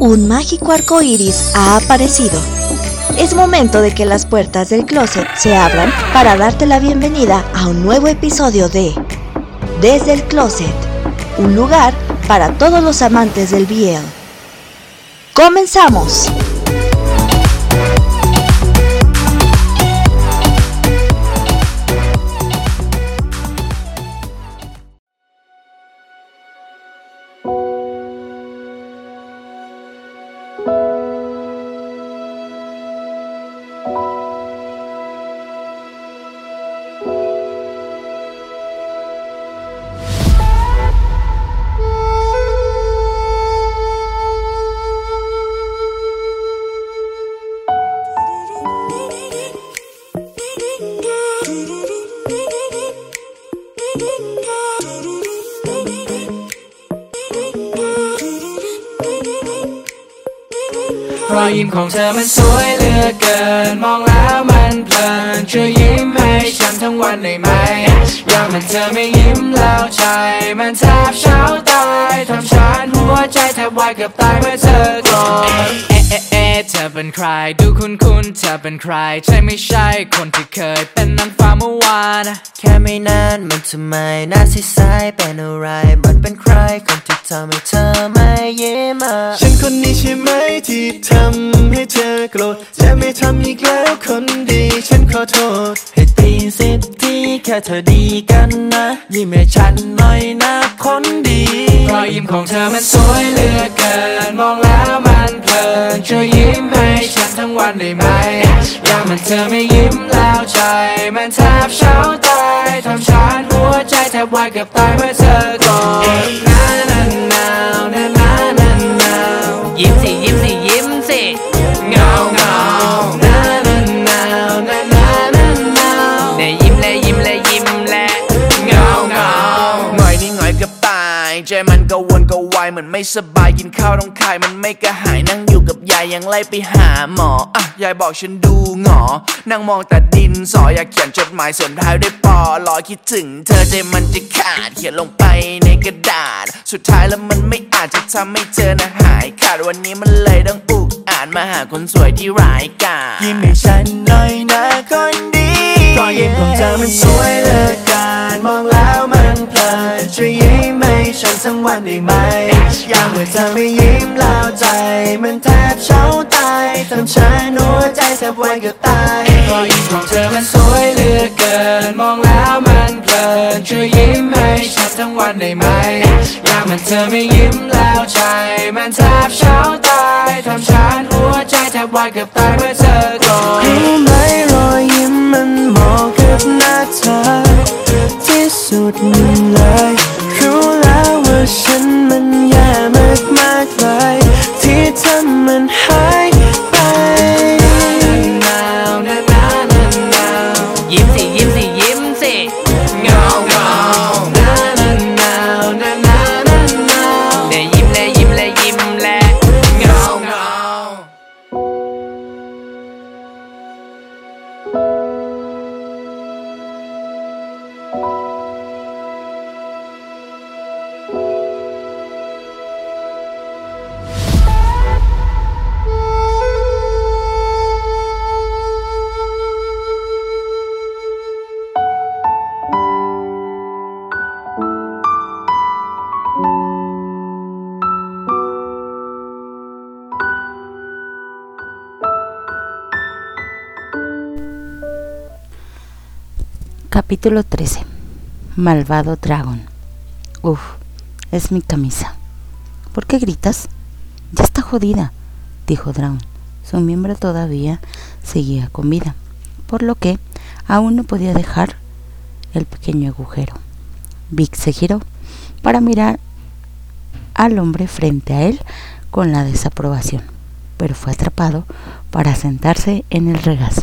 Un mágico arco iris ha aparecido. Es momento de que las puertas del closet se abran para darte la bienvenida a un nuevo episodio de Desde el Closet, un lugar para todos los amantes del BL. ¡Comenzamos! ของเธอมันสวยเหลือเกินมอง ได้ไหมอยากมันเธอไม่ยิ้มแล้วใจ มันแทบเช้าตายทำฉันหัวใจแทบวายเกือบตายเมื่อเธอโกรธเอ๊ะเอ๊ะเอ๊ะเธอเป็นใครดูคุ้นคุ้นๆเธอเป็นใคร ใช่ไม่ใช่คนที่เคยเป็นนางฟ้าเมื่อวานแค่ไม่นานมันทำไมหน้าใสๆเป็นอะไรมันเป็นใครคนที่ทำให้เธอไม่ยิ้มอะฉันคนนี้ใช่ไหมที่ทำให้เธอโกรธจะไม่ทำอีกแล้วคนดี ฉันขอโทษให้ตีสิทธิแค่เธอดีกันนะยิ้มให้ฉันหน่อยนะคนดีรอยยิ้มของเธอมันสวยเหลือเกิน มองแล้วมันเพลินช่วยยิ้มให้ฉันทั้งวันได้ไหมอยากมันเธอไม่ยิ้มแล้วใจ มันแทบเช้าตายทำฉันหัวใจแทบวายกือบตายเมื่อเธอก่อนนานานานานานานายิ้มสิยิ้มสิยิ้มสิเงาเงา ใจมันก็วนก็วายเหมือนไม่สบายกินข้าวต้องคายมันไม่กระหายนั่งอยู่กับยายยังไล่ไปหาหมออะยายบอกฉันดูหงอ นั่งมองแต่ดินสออยากเขียนจดหมายส่วนท้ายด้วยปอรอคิดถึง เธอใจมันจะขาดเขียนลงไปในกระดาษ สุดท้ายแล้วมันไม่อาจจะทำให้เธอนะหายขาดวันนี้มันเลยต้องอุกอ่านมาหาคนสวยที่ร้ายกาจยิ้มให้ฉันหน่อยนะคนดีรอยยิ้มของเธอมันสวยเหลือเกิน มองแล้วมันเพลินช่วยยิ้มให้ฉันทั้งวันได้ไหมอยากเมื่อเธอไม่ยิ้มแล้วใจ มันแทบเช้าตายทำฉันหัวใจแทบวายเกือบตายรอยยิ้มของเธอมันสวยเหลือเกิน มองแล้วมันเพลินช่วยยิ้มให้ฉันทั้งวันได้ไหมอยากมันเธอไม่ยิ้มแล้วใจ มันแทบเช้าตายทำฉันหัวใจแทบวายเกือบตายเมื่อเธอก่อนรู้ไหมรอยยิ้มมันเหมาะกับหน้าเธอที่ สุดเลย รู้แล้วว่าฉันมันแย่มากมากเลยที่ทำมัน Capítulo 13. Malvado Dragon. Uf, es mi camisa. ¿Por qué gritas? Ya está jodida, dijo Dragon. Su miembro todavía seguía con vida, por lo que aún no podía dejar el pequeño agujero. Vic se giró para mirar al hombre frente a él con la desaprobación, pero fue atrapado para sentarse en el regazo.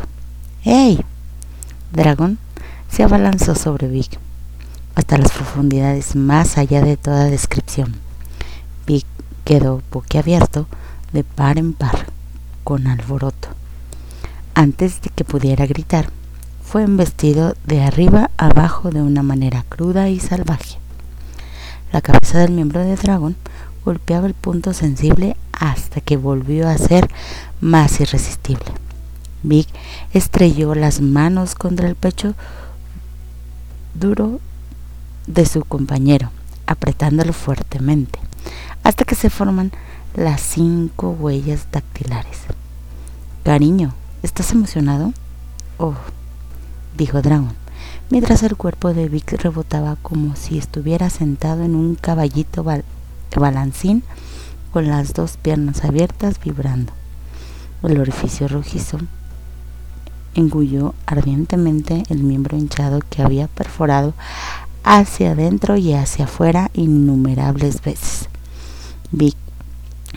¡Ey! Dragon se abalanzó sobre Vic hasta las profundidades más allá de toda descripción. Vic quedó boquiabierto de par en par, con alboroto. Antes de que pudiera gritar, fue embestido de arriba abajo de una manera cruda y salvaje. La cabeza del miembro de dragón golpeaba el punto sensible hasta que volvió a ser más irresistible. Vic estrelló las manos contra el pecho duro de su compañero, apretándolo fuertemente, hasta que se forman las cinco huellas dactilares. Cariño, ¿estás emocionado? Oh, dijo Dragon, mientras el cuerpo de Vic rebotaba como si estuviera sentado en un caballito balancín con las dos piernas abiertas vibrando. El orificio rojizo engulló ardientemente el miembro hinchado que había perforado hacia adentro y hacia afuera innumerables veces. Vic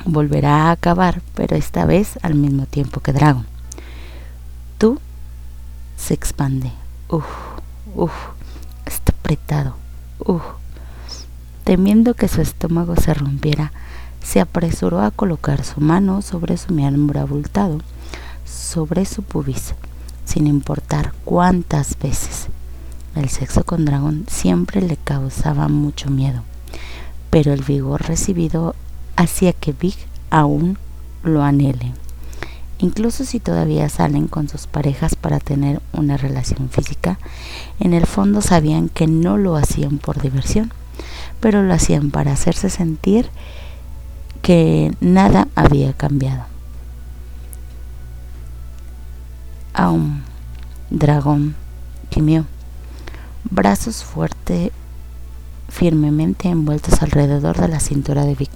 volverá a acabar, pero esta vez al mismo tiempo que Dragon. Tú se expande. Uf, uf, está apretado. Uf. Temiendo que su estómago se rompiera, se apresuró a colocar su mano sobre su miembro abultado, sobre su pubis, sin importar cuántas veces. El sexo con dragón siempre le causaba mucho miedo, pero el vigor recibido hacía que Big aún lo anhele. Incluso si todavía salen con sus parejas para tener una relación física, en el fondo sabían que no lo hacían por diversión, pero lo hacían para hacerse sentir que nada había cambiado. Aún, dragón gimió, brazos fuerte, firmemente envueltos alrededor de la cintura de Vic.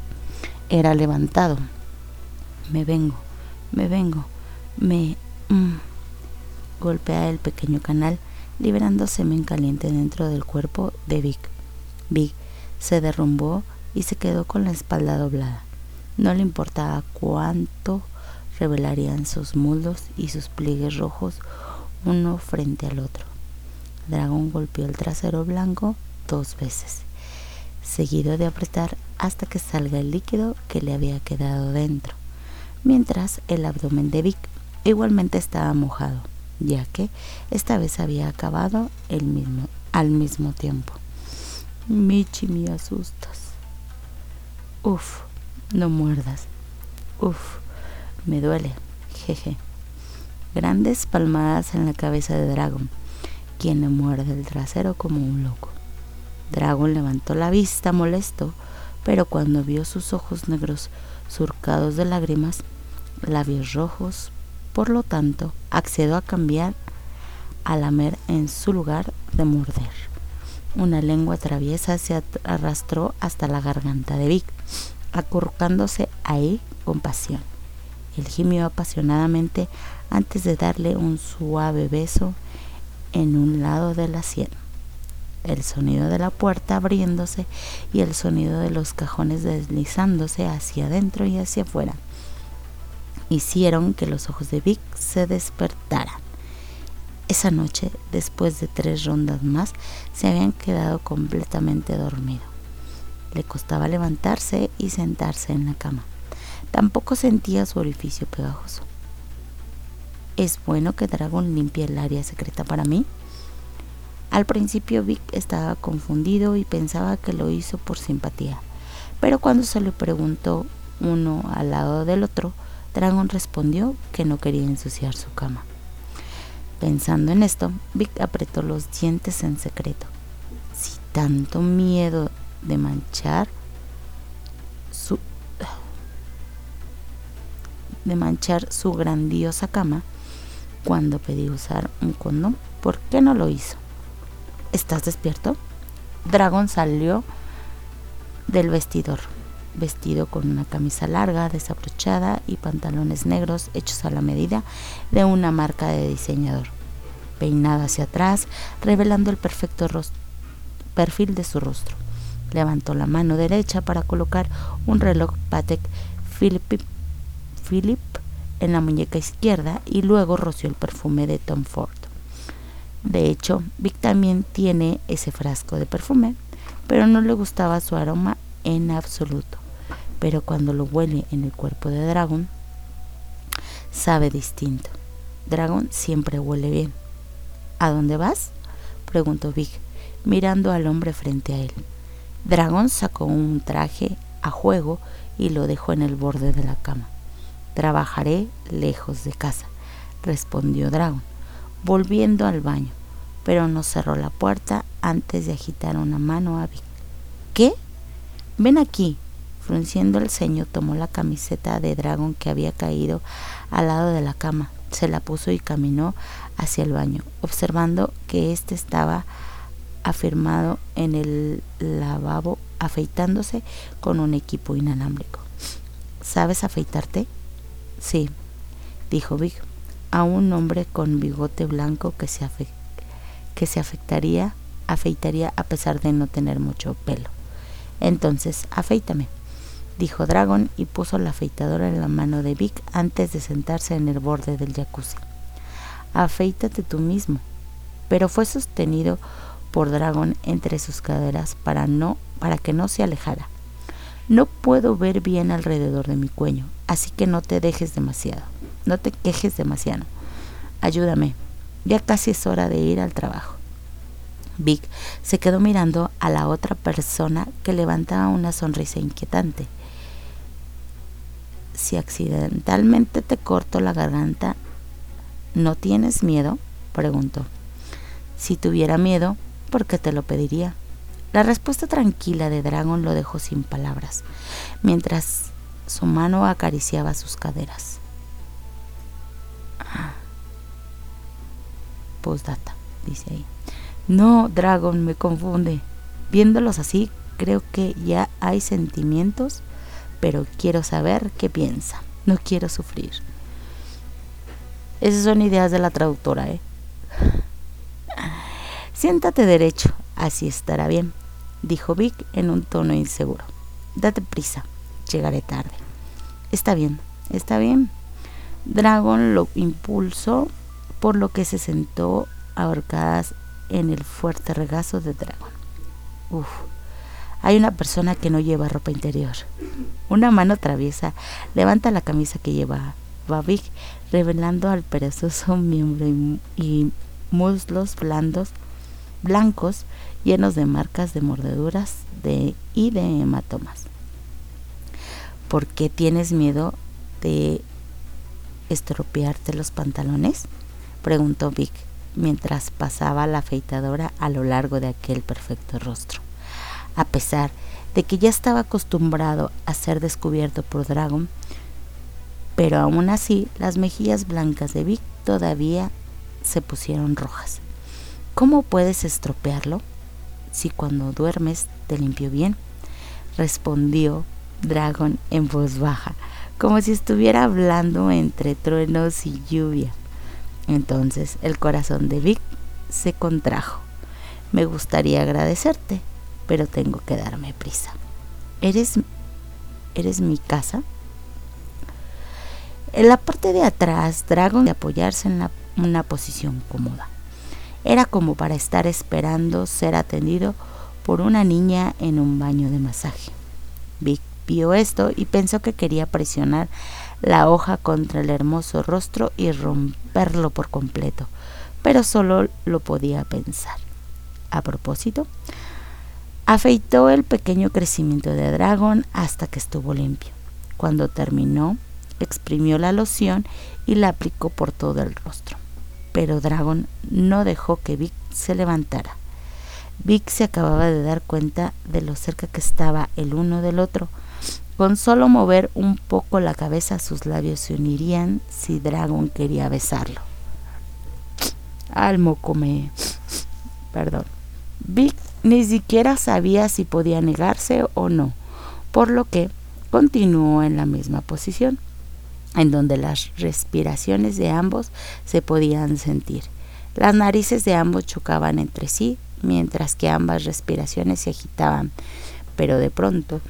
Era levantado. Me vengo, me vengo, me... Mm. Golpea el pequeño canal, liberando semen caliente dentro del cuerpo de Vic. Vic se derrumbó y se quedó con la espalda doblada. No le importaba cuánto revelarían sus muslos y sus pliegues rojos uno frente al otro. Dragón golpeó el trasero blanco dos veces, seguido de apretar hasta que salga el líquido que le había quedado dentro, mientras el abdomen de Vic igualmente estaba mojado, ya que esta vez había acabado el mismo, al mismo tiempo. Michi, me asustas. Uf, no muerdas. Uf, me duele. Jeje. Grandes palmadas en la cabeza de Dragon, quien le muerde el trasero como un loco. Dragon levantó la vista molesto, pero cuando vio sus ojos negros surcados de lágrimas, labios rojos, por lo tanto, accedió a cambiar a lamer en su lugar de morder. Una lengua traviesa se arrastró hasta la garganta de Vic acurrucándose ahí con pasión. Él gimió apasionadamente antes de darle un suave beso en un lado de la sien. El sonido de la puerta abriéndose y el sonido de los cajones deslizándose hacia adentro y hacia afuera hicieron que los ojos de Vic se despertaran. Esa noche, después de tres rondas más, se habían quedado completamente dormidos. Le costaba levantarse y sentarse en la cama. Tampoco sentía su orificio pegajoso. ¿Es bueno que Dragon limpie el área secreta para mí? Al principio Vic estaba confundido y pensaba que lo hizo por simpatía, pero cuando se le preguntó uno al lado del otro, Dragon respondió que no quería ensuciar su cama. Pensando en esto, Vic apretó los dientes en secreto. Si tanto miedo de manchar de manchar su grandiosa cama cuando pedí usar un condón. ¿Por qué no lo hizo? ¿Estás despierto? Dragon salió del vestidor, vestido con una camisa larga, desabrochada y pantalones negros hechos a la medida de una marca de diseñador, peinado hacia atrás, revelando el perfecto perfil de su rostro. Levantó la mano derecha para colocar un reloj Patek Philippe, Philippe en la muñeca izquierda y luego roció el perfume de Tom Ford. De hecho, Vic también tiene ese frasco de perfume, pero no le gustaba su aroma en absoluto. Pero cuando lo huele en el cuerpo de Dragon, sabe distinto. Dragon siempre huele bien. ¿A dónde vas? preguntó Vic, mirando al hombre frente a él. Dragón sacó un traje a juego y lo dejó en el borde de la cama. Trabajaré lejos de casa, respondió Dragon, volviendo al baño, pero no cerró la puerta antes de agitar una mano a Vic. ¿Qué? Ven aquí. Frunciendo el ceño, tomó la camiseta de Dragon que había caído al lado de la cama, se la puso y caminó hacia el baño, observando que éste estaba afirmado en el lavabo afeitándose con un equipo inalámbrico. ¿Sabes afeitarte? Sí, dijo Vic, a un hombre con bigote blanco que se, que se afectaría, afeitaría a pesar de no tener mucho pelo. Entonces, afeítame, dijo Dragon y puso la afeitadora en la mano de Vic antes de sentarse en el borde del jacuzzi. Afeítate tú mismo. Pero fue sostenido por Dragon entre sus caderas para no para que no se alejara. No puedo ver bien alrededor de mi cuello, así que no te dejes demasiado. No te quejes demasiado. Ayúdame. Ya casi es hora de ir al trabajo. Vic se quedó mirando a la otra persona que levantaba una sonrisa inquietante. Si accidentalmente te corto la garganta, ¿no tienes miedo? preguntó. Si tuviera miedo, ¿por qué te lo pediría? La respuesta tranquila de Dragon lo dejó sin palabras, mientras su mano acariciaba sus caderas. Ah. Postdata, dice ahí. No, Dragon, me confunde. Viéndolos así, creo que ya hay sentimientos, pero quiero saber qué piensa. No quiero sufrir. Esas son ideas de la traductora, ¿eh? Siéntate derecho, así estará bien, dijo Vic en un tono inseguro. Date prisa, llegaré tarde. Está bien, está bien. Dragon lo impulsó, por lo que se sentó ahorcadas en el fuerte regazo de Dragon. Uf, hay una persona que no lleva ropa interior. Una mano traviesa levanta la camisa que lleva Babik, revelando al perezoso miembro y, muslos blandos, blancos llenos de marcas de mordeduras de, y de hematomas. ¿Por qué tienes miedo de estropearte los pantalones? preguntó Vic mientras pasaba la afeitadora a lo largo de aquel perfecto rostro. A pesar de que ya estaba acostumbrado a ser descubierto por Dragon, pero aún así las mejillas blancas de Vic todavía se pusieron rojas. ¿Cómo puedes estropearlo si cuando duermes te limpio bien? respondió Dragon en voz baja, como si estuviera hablando entre truenos y lluvia. Entonces el corazón de Vic se contrajo. Me gustaría agradecerte, pero tengo que darme prisa. ¿Eres, eres mi casa? En la parte de atrás, Dragon de apoyarse en una posición cómoda. Era como para estar esperando ser atendido por una niña en un baño de masaje. Vic vio esto y pensó que quería presionar la hoja contra el hermoso rostro y romperlo por completo, pero solo lo podía pensar. A propósito, afeitó el pequeño crecimiento de dragón hasta que estuvo limpio. Cuando terminó, exprimió la loción y la aplicó por todo el rostro. Pero Dragon no dejó que Vic se levantara. Vic se acababa de dar cuenta de lo cerca que estaba el uno del otro, con solo mover un poco la cabeza sus labios se unirían si Dragon quería besarlo. Almo come. Perdón. Vic ni siquiera sabía si podía negarse o no, por lo que continuó en la misma posición, en donde las respiraciones de ambos se podían sentir. Las narices de ambos chocaban entre sí, mientras que ambas respiraciones se agitaban, pero de pronto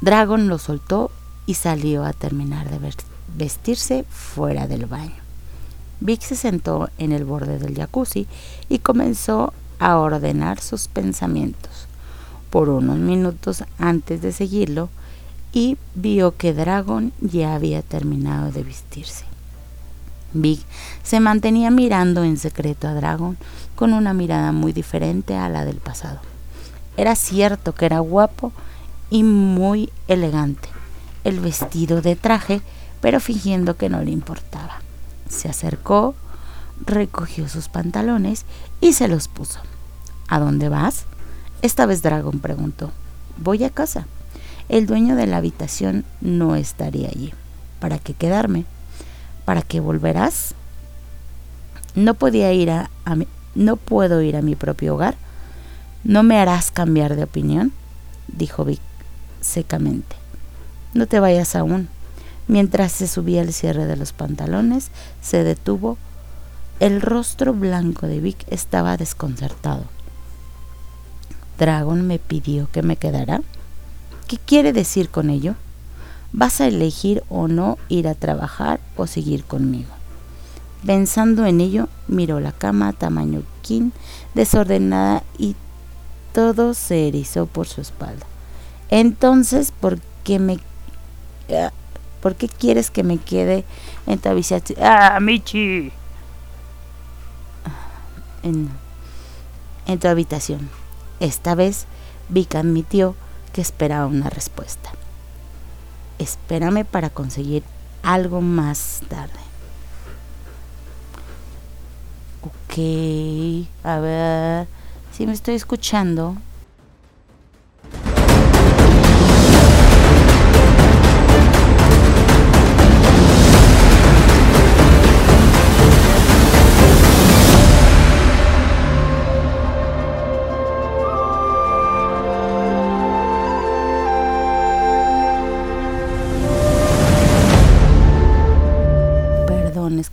Dragon lo soltó y salió a terminar de vestirse fuera del baño. Vic se sentó en el borde del jacuzzi y comenzó a ordenar sus pensamientos por unos minutos antes de seguirlo y vio que Dragon ya había terminado de vestirse. Vic se mantenía mirando en secreto a Dragon con una mirada muy diferente a la del pasado. Era cierto que era guapo y muy elegante, el vestido de traje, pero fingiendo que no le importaba. Se acercó, recogió sus pantalones y se los puso. ¿A dónde vas? Esta vez Dragon preguntó. Voy a casa. El dueño de la habitación no estaría allí. ¿Para qué quedarme? ¿Para qué volverás? No podía ir a, mi, no puedo ir a mi propio hogar. ¿No me harás cambiar de opinión? dijo Vic secamente. No te vayas aún. Mientras se subía el cierre de los pantalones, se detuvo. El rostro blanco de Vic estaba desconcertado. Dragon me pidió que me quedara. ¿Qué quiere decir con ello? Vas a elegir o no ir a trabajar o seguir conmigo. Pensando en ello, miró la cama tamaño king, desordenada y todo se erizó por su espalda. Entonces, ¿por qué me ah, ¿Por qué quieres que me quede en tu habitación? ¡Ah, Michi! En, en tu habitación. Esta vez, Vic admitió que esperaba una respuesta. Espérame para conseguir algo más tarde. Ok, a ver si me estoy escuchando.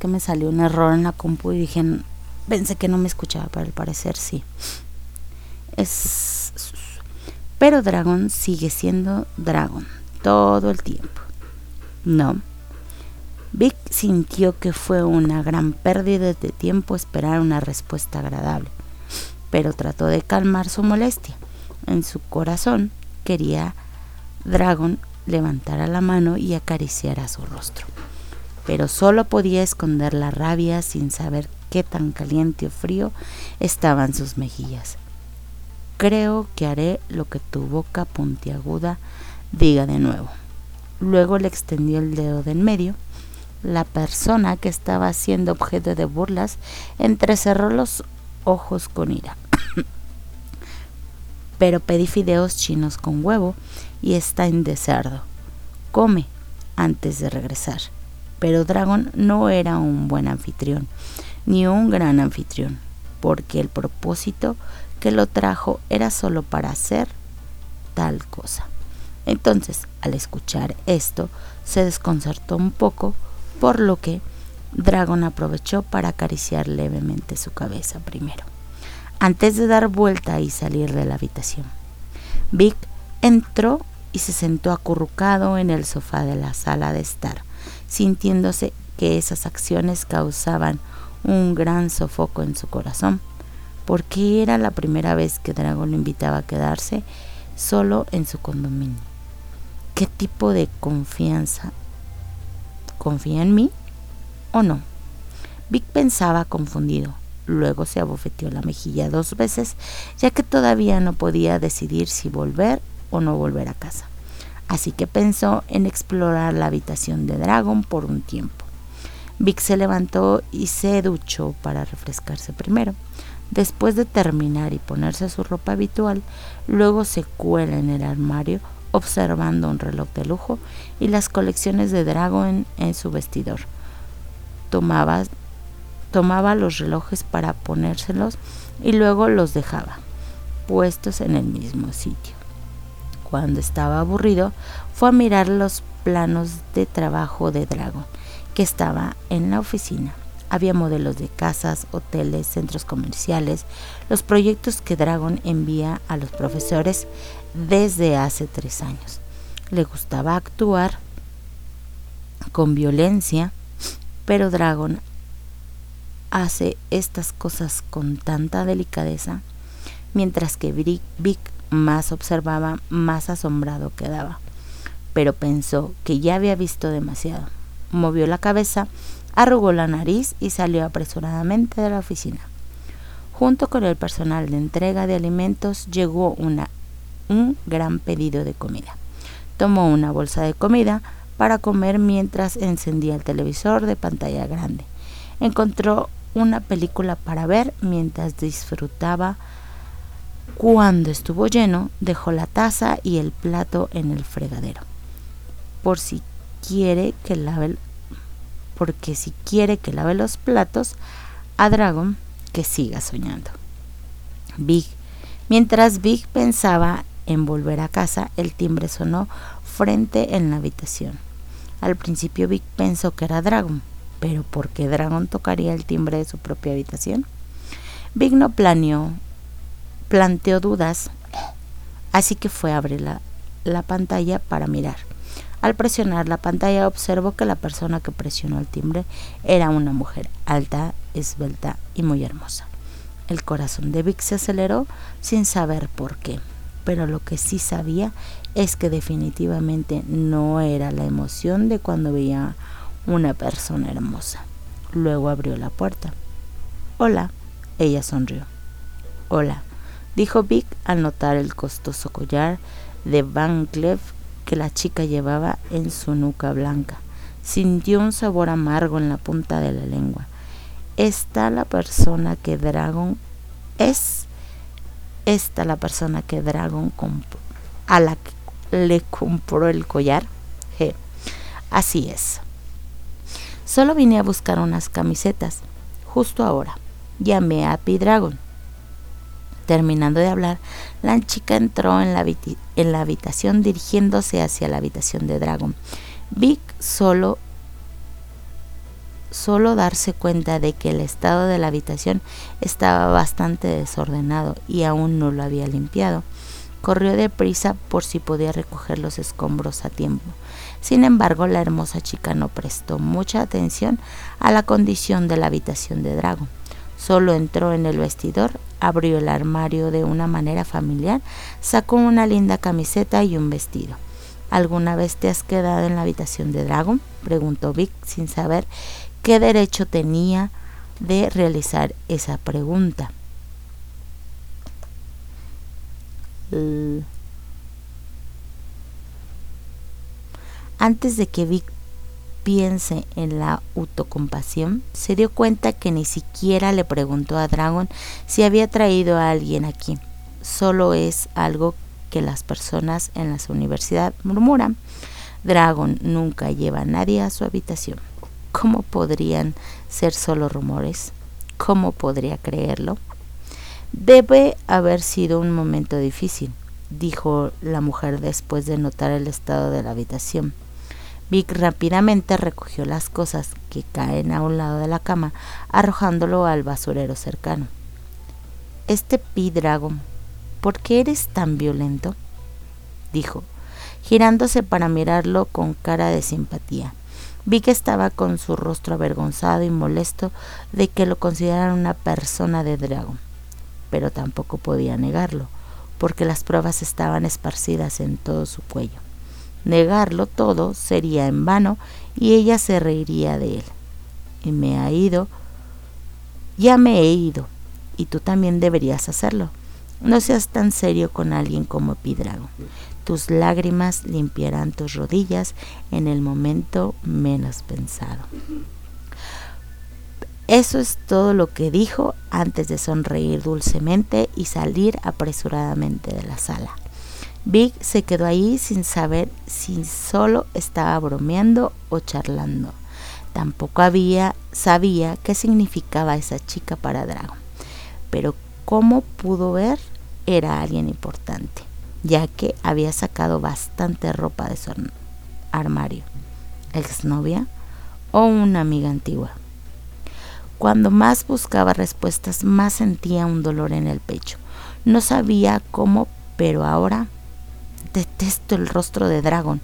Me salió un error en la compu y dije, pensé que no me escuchaba, pero al parecer sí. Es pero Dragon sigue siendo Dragon todo el tiempo. No. Vic sintió que fue una gran pérdida de tiempo esperar una respuesta agradable, pero trató de calmar su molestia. En su corazón quería Dragon levantara la mano y acariciara su rostro pero solo podía esconder la rabia sin saber qué tan caliente o frío estaban sus mejillas. Creo que haré lo que tu boca puntiaguda diga de nuevo. Luego le extendió el dedo de en medio. La persona que estaba siendo objeto de burlas entrecerró los ojos con ira. Pero pedí fideos chinos con huevo y está en de cerdo. Come antes de regresar. Pero Dragon no era un buen anfitrión, ni un gran anfitrión, porque el propósito que lo trajo era solo para hacer tal cosa. Entonces, al escuchar esto, se desconcertó un poco, por lo que Dragon aprovechó para acariciar levemente su cabeza primero, antes de dar vuelta y salir de la habitación. Vic entró y se sentó acurrucado en el sofá de la sala de estar, sintiéndose que esas acciones causaban un gran sofoco en su corazón, porque era la primera vez que Dragon lo invitaba a quedarse solo en su condominio. ¿Qué tipo de confianza? ¿Confía en mí o no? Vic pensaba confundido. Luego se abofeteó la mejilla dos veces, ya que todavía no podía decidir si volver o no volver a casa así que pensó en explorar la habitación de Dragon por un tiempo. Vic se levantó y se duchó para refrescarse primero. Después de terminar y ponerse su ropa habitual, luego se cuela en el armario observando un reloj de lujo y las colecciones de Dragon en su vestidor. Tomaba, tomaba los relojes para ponérselos y luego los dejaba puestos en el mismo sitio cuando estaba aburrido, fue a mirar los planos de trabajo de Dragon, que estaba en la oficina. Había modelos de casas, hoteles, centros comerciales, los proyectos que Dragon envía a los profesores desde hace tres años. Le gustaba actuar con violencia, pero Dragon hace estas cosas con tanta delicadeza, mientras que Vic más observaba, más asombrado quedaba. Pero pensó que ya había visto demasiado. Movió la cabeza, arrugó la nariz y salió apresuradamente de la oficina. Junto con el personal de entrega de alimentos llegó una un gran pedido de comida. Tomó una bolsa de comida para comer mientras encendía el televisor de pantalla grande. Encontró una película para ver mientras disfrutaba. Cuando estuvo lleno, dejó la taza y el plato en el fregadero. Por si quiere que lave porque si quiere que lave los platos a Dragon que siga soñando. Big. Mientras Big pensaba en volver a casa, el timbre sonó frente en la habitación. Al principio Vic pensó que era Dragon, pero ¿por qué Dragon tocaría el timbre de su propia habitación? Vic no planeó, planteó dudas, así que fue a abrir la, la pantalla para mirar. Al presionar la pantalla observó que la persona que presionó el timbre era una mujer alta, esbelta y muy hermosa. El corazón de Vic se aceleró sin saber por qué, pero lo que sí sabía es que definitivamente no era la emoción de cuando veía una persona hermosa. Luego abrió la puerta. Hola, ella sonrió. Hola, dijo Vic al notar el costoso collar de Van Cleef que la chica llevaba en su nuca blanca. Sintió un sabor amargo en la punta de la lengua. ¿Está la persona que Dragon es? ¿Esta la persona que Dragon a la que le compró el collar. así es. Solo vine a buscar unas camisetas. Justo ahora. Llamé a P-Dragon. Terminando de hablar, la chica entró en la, habitación dirigiéndose hacia la habitación de Dragon. Vic solo solo darse cuenta de que el estado de la habitación estaba bastante desordenado y aún no lo había limpiado Corrió deprisa por si podía recoger los escombros a tiempo. Sin embargo, la hermosa chica no prestó mucha atención a la condición de la habitación de Drago. Solo entró en el vestidor, abrió el armario de una manera familiar, sacó una linda camiseta y un vestido. ¿Alguna vez te has quedado en la habitación de Dragon? preguntó Vic sin saber qué derecho tenía de realizar esa pregunta. Antes de que Vic piense en la autocompasión, se dio cuenta que ni siquiera le preguntó a Dragon si había traído a alguien aquí. Solo es algo que las personas en la universidad murmuran. Dragon nunca lleva a nadie a su habitación. ¿Cómo podrían ser solo rumores? ¿Cómo podría creerlo? Debe haber sido un momento difícil, dijo la mujer después de notar el estado de la habitación. Vic rápidamente recogió las cosas que caen a un lado de la cama, arrojándolo al basurero cercano. Este P-Dragon, ¿por qué eres tan violento? dijo, girándose para mirarlo con cara de simpatía. Vic estaba con su rostro avergonzado y molesto de que lo consideraran una persona de dragón pero tampoco podía negarlo, porque las pruebas estaban esparcidas en todo su cuello. Negarlo todo sería en vano y ella se reiría de él. Y me ha ido, ya me he ido, y tú también deberías hacerlo. No seas tan serio con alguien como Pidrago. Tus lágrimas limpiarán tus rodillas en el momento menos pensado. Eso es todo lo que dijo antes de sonreír dulcemente y salir apresuradamente de la sala. Big se quedó ahí sin saber si solo estaba bromeando o charlando. Tampoco había sabía qué significaba esa chica para Dragon. Pero como pudo ver, era alguien importante, ya que había sacado bastante ropa de su armario. ¿Exnovia o una amiga antigua? Cuando más buscaba respuestas, más sentía un dolor en el pecho. No sabía cómo, pero ahora detesto el rostro de Dragon,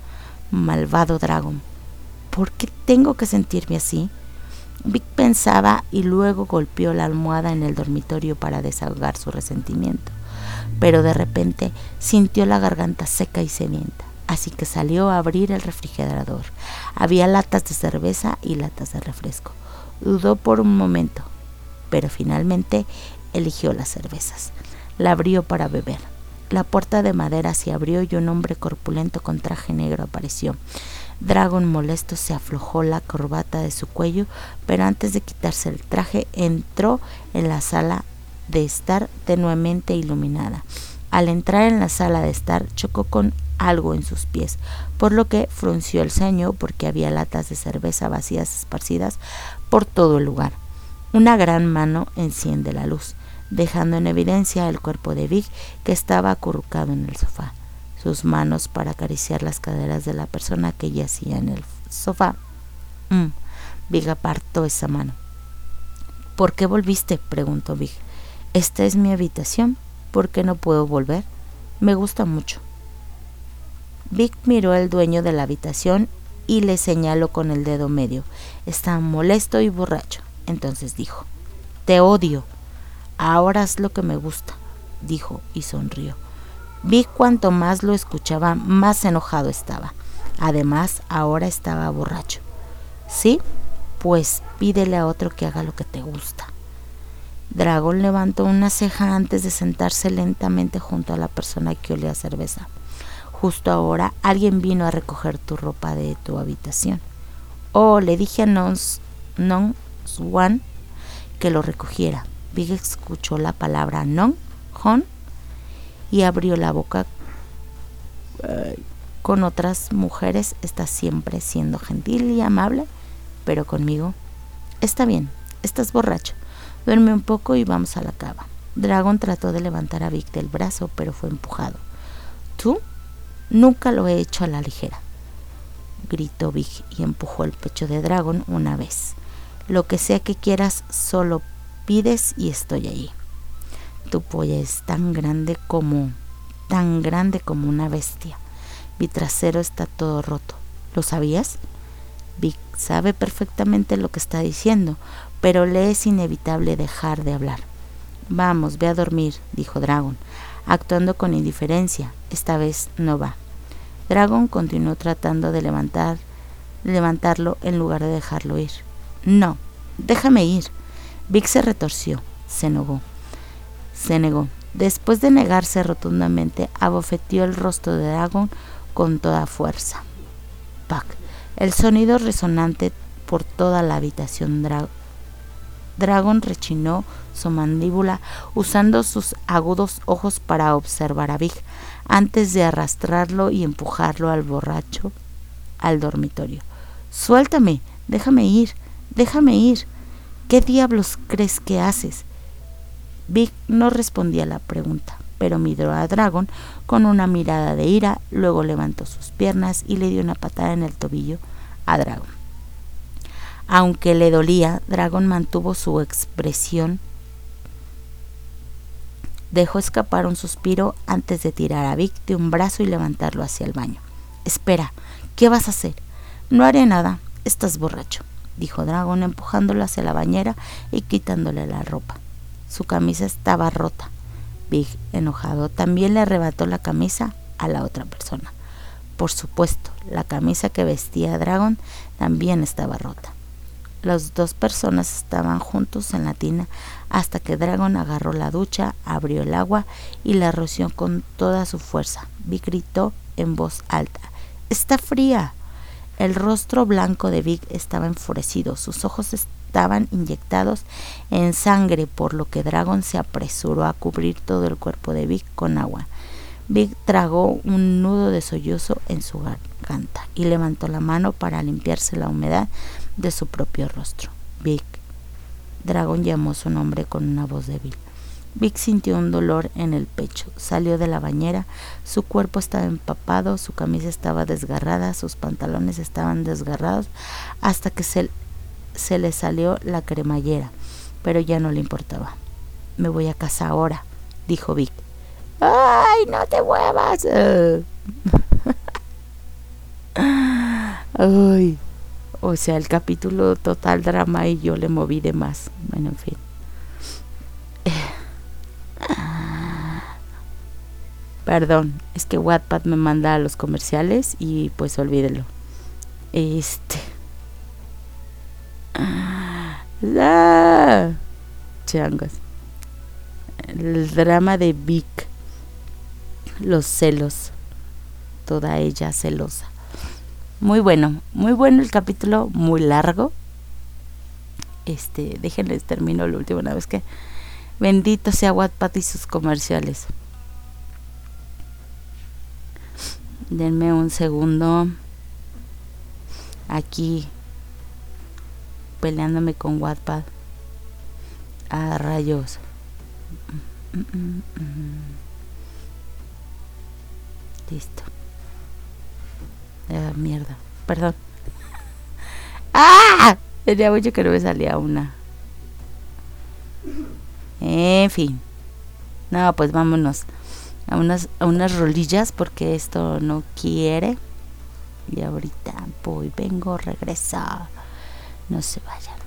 malvado Dragon. ¿Por qué tengo que sentirme así? Vic pensaba y luego golpeó la almohada en el dormitorio para desahogar su resentimiento. Pero de repente sintió la garganta seca y sedienta, así que salió a abrir el refrigerador. Había latas de cerveza y latas de refresco. Dudó por un momento, pero finalmente eligió las cervezas. La abrió para beber. La puerta de madera se abrió y un hombre corpulento con traje negro apareció. Dragon molesto se aflojó la corbata de su cuello, pero antes de quitarse el traje entró en la sala de estar tenuemente iluminada. Al entrar en la sala de estar chocó con algo en sus pies, por lo que frunció el ceño porque había latas de cerveza vacías esparcidas por todo el lugar. Una gran mano enciende la luz, dejando en evidencia el cuerpo de Vic que estaba acurrucado en el sofá. Sus manos para acariciar las caderas de la persona que yacía en el sofá. Mm, Vig apartó esa mano. ¿Por qué volviste? preguntó Vig. Esta es mi habitación. ¿Por qué no puedo volver? Me gusta mucho. Vic miró al dueño de la habitación y le señaló con el dedo medio. Está molesto y borracho. Entonces dijo, Te odio. Ahora es lo que me gusta, dijo y sonrió. Vi cuanto más lo escuchaba, más enojado estaba. Además, ahora estaba borracho. ¿Sí? Pues pídele a otro que haga lo que te gusta. Dragón levantó una ceja antes de sentarse lentamente junto a la persona que olía cerveza. Justo ahora alguien vino a recoger tu ropa de tu habitación. Oh, le dije a Non, non Swan que lo recogiera. Big escuchó la palabra non, hon, y abrió la boca. con otras mujeres está siempre siendo gentil y amable, pero conmigo está bien, estás borracho. Duerme un poco y vamos a la cava. Dragon trató de levantar a Vic del brazo, pero fue empujado. ¿Tú? Nunca lo he hecho a la ligera, gritó Vic y empujó el pecho de Dragon una vez. Lo que sea que quieras, solo pides y estoy allí. Tu polla es tan grande como, tan grande como una bestia. Mi trasero está todo roto. ¿Lo sabías? Vic sabe perfectamente lo que está diciendo, pero le es inevitable dejar de hablar. Vamos, ve a dormir, dijo Dragon, actuando con indiferencia. Esta vez no va. Dragon continuó tratando de levantar, levantarlo en lugar de dejarlo ir. No, déjame ir. Vic se retorció, se negó. Se negó. Después de negarse rotundamente, abofeteó el rostro de Dragon con toda fuerza. Pac. El sonido resonante por toda la habitación Dragon rechinó su mandíbula usando sus agudos ojos para observar a Big antes de arrastrarlo y empujarlo al borracho al dormitorio. Suéltame, déjame ir, déjame ir. ¿Qué diablos crees que haces? Big no respondía a la pregunta, pero miró a Dragon con una mirada de ira, luego levantó sus piernas y le dio una patada en el tobillo a Dragon. Aunque le dolía, Dragon mantuvo su expresión. Dejó escapar un suspiro antes de tirar a Vic de un brazo y levantarlo hacia el baño. Espera, ¿qué vas a hacer? No haré nada, estás borracho, dijo Dragon empujándolo hacia la bañera y quitándole la ropa. Su camisa estaba rota. Big, enojado, también le arrebató la camisa a la otra persona. Por supuesto, la camisa que vestía Dragon también estaba rota. Las dos personas estaban juntos en la tina hasta que Dragon agarró la ducha, abrió el agua y la roció con toda su fuerza. Vic gritó en voz alta: ¡Está fría! El rostro blanco de Vic estaba enfurecido, sus ojos estaban inyectados en sangre, por lo que Dragon se apresuró a cubrir todo el cuerpo de Vic con agua. Vic tragó un nudo de sollozo en su garganta y levantó la mano para limpiarse la humedad de su propio rostro. Vic. Dragon llamó su nombre con una voz débil. Vic sintió un dolor en el pecho. Salió de la bañera. Su cuerpo estaba empapado, su camisa estaba desgarrada, sus pantalones estaban desgarrados hasta que se, se le salió la cremallera. Pero ya no le importaba. Me voy a casa ahora, dijo Vic. ¡Ay, no te muevas! Ay, o sea, el capítulo total drama y yo le moví de más. Bueno, en fin. Ah. Perdón, es que Wattpad me manda a los comerciales y pues olvídelo. Este. Ah. Ah. La. Changas. El drama de Vic. Los celos. Toda ella celosa. Muy bueno, muy bueno el capítulo, muy largo. Este, déjenles termino lo último una vez que Bendito sea Wattpad y sus comerciales. Denme un segundo. Aquí peleándome con Wattpad. A ah, rayos. Listo. Ah, mierda. Perdón. ¡Ah! Tenía mucho que no me salía una. En fin. No, pues vámonos a unas, a unas rolillas porque esto no quiere. Y ahorita voy, vengo, regresa. No se vayan.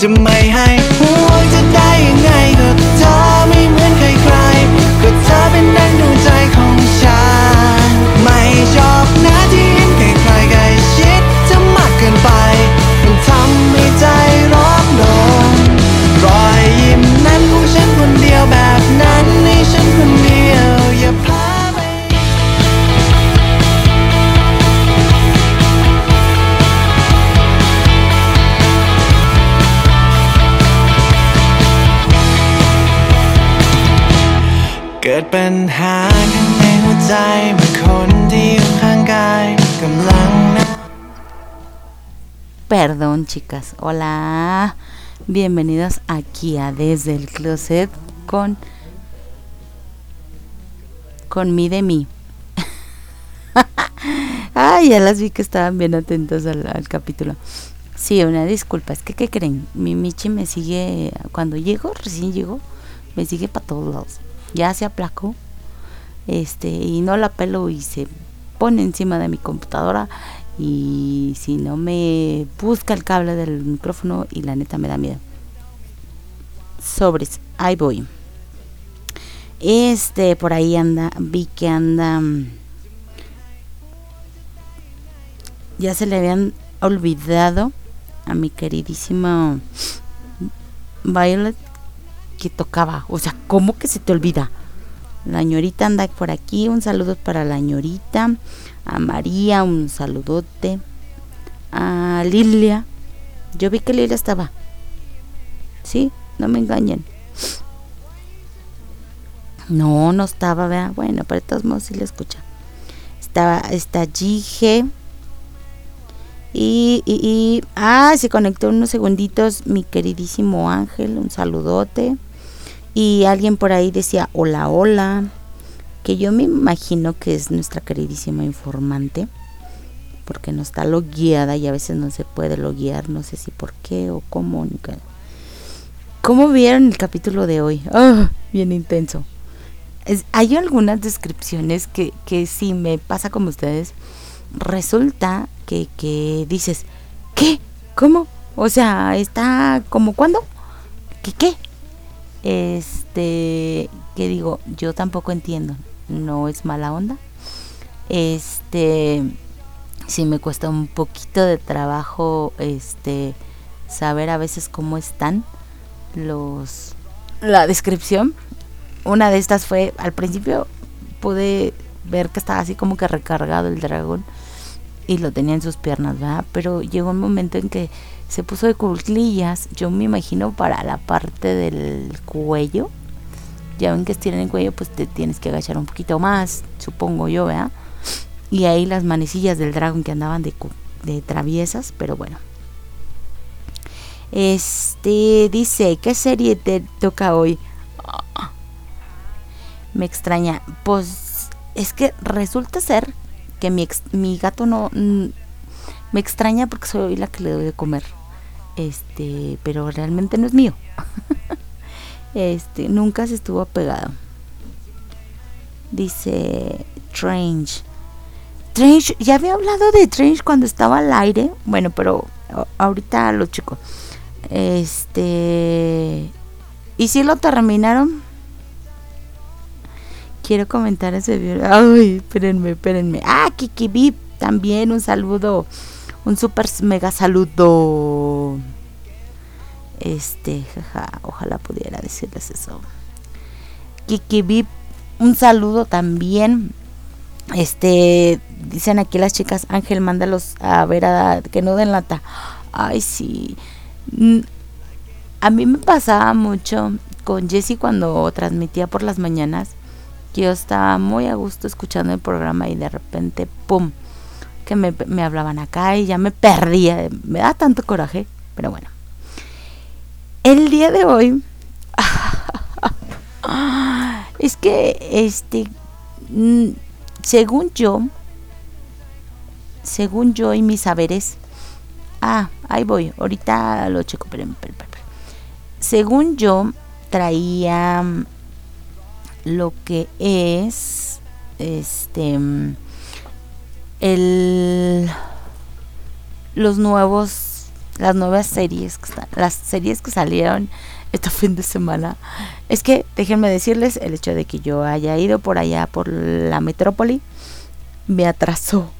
จะไม่ Chicas. Hola. Bienvenidos aquí a Desde el Closet con con mi de mí. Ay, ya las vi que estaban bien atentos al, al capítulo. Sí, una disculpa, es que ¿qué creen? Mi Michi me sigue cuando llego, recién llego, me sigue para todos lados. Ya se aplacó. Este, y no la pelo y se pone encima de mi computadora y si no me busca el cable del micrófono y la neta me da miedo. Sobres, ahí voy. Este, por ahí anda, vi que anda. mm, Ya se le habían olvidado a mi queridísima Violet que tocaba. O sea, ¿cómo que se te olvida? La ñorita anda por aquí. Un saludo para la ñorita. A María, un saludote. A Lilia. Yo vi que Lilia estaba. Sí, no me engañen. No, no estaba, vea. Bueno, pero de todos modos sí le escucha. Estaba, está Gige. Y, y, y, ah, se conectó unos segunditos mi queridísimo Ángel, un saludote. Y alguien por ahí decía, hola, hola, que yo me imagino que es nuestra queridísima informante, porque no está logueada y a veces no se puede loguear, no sé si por qué o cómo. ¿Cómo vieron el capítulo de hoy? Ah, bien intenso. Hay algunas descripciones que, que sí me pasa como ustedes. Resulta que, que dices, ¿qué? ¿Cómo? O sea, está como cuándo? ¿Qué qué? Este, que digo, yo tampoco entiendo. No es mala onda. Este, sí me cuesta un poquito de trabajo este saber a veces cómo están los la descripción. Una de estas fue al principio pude ver que estaba así como que recargado el dragón y lo tenía en sus piernas, ¿verdad? Pero llegó un momento en que se puso de cuclillas, yo me imagino para la parte del cuello. Ya ven que estiran el cuello, pues te tienes que agachar un poquito más, supongo yo, ¿verdad? Y ahí las manecillas del dragón que andaban de, de traviesas, pero bueno. Este dice, ¿qué serie te toca hoy? Me extraña. Pues es que resulta ser que mi, ex- mi gato no mm, me extraña porque soy la que le doy de comer. Este, pero realmente no es mío. este, nunca se estuvo apegado. Dice Strange. Strange, ya había hablado de Strange cuando estaba al aire. Bueno, pero ahorita lo chico. Este. ¿Y si lo terminaron? Quiero comentar ese video. Ay, espérenme, espérenme. Ah, Kiki Vip, también un saludo. Un super mega saludo. Este, jaja, ojalá pudiera decirles eso. Kiki Vip, un saludo también. Este, dicen aquí las chicas, Ángel, mándalos a ver a que no den lata. Ay, sí. A mí me pasaba mucho con Jessie cuando transmitía por las mañanas. que Yo estaba muy a gusto escuchando el programa y de repente, ¡pum! Que me, me hablaban acá y ya me perdía. Me da tanto coraje, pero bueno. El día de hoy es que este mm, según yo según yo y mis saberes ah ahí voy ahorita lo checo esperen, esperen, esperen. según yo traía mm, lo que es este el los nuevos las nuevas series, que están, las series que salieron este fin de semana. Es que déjenme decirles, el hecho de que yo haya ido por allá, por la metrópoli, me atrasó.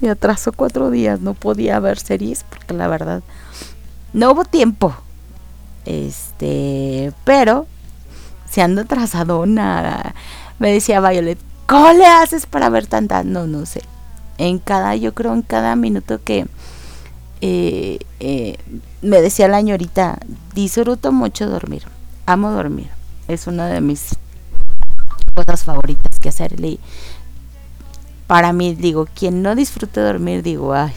Me atrasó cuatro días, no podía ver series porque la verdad no hubo tiempo. Este, pero se ando atrasadona. Me decía Violet, ¿cómo le haces para ver tantas? No, no sé. En cada, yo creo en cada minuto que eh, eh, me decía la ñorita, disfruto mucho dormir, amo dormir, es una de mis cosas favoritas que hacer. para mí, digo, quien no disfrute dormir, digo, ay,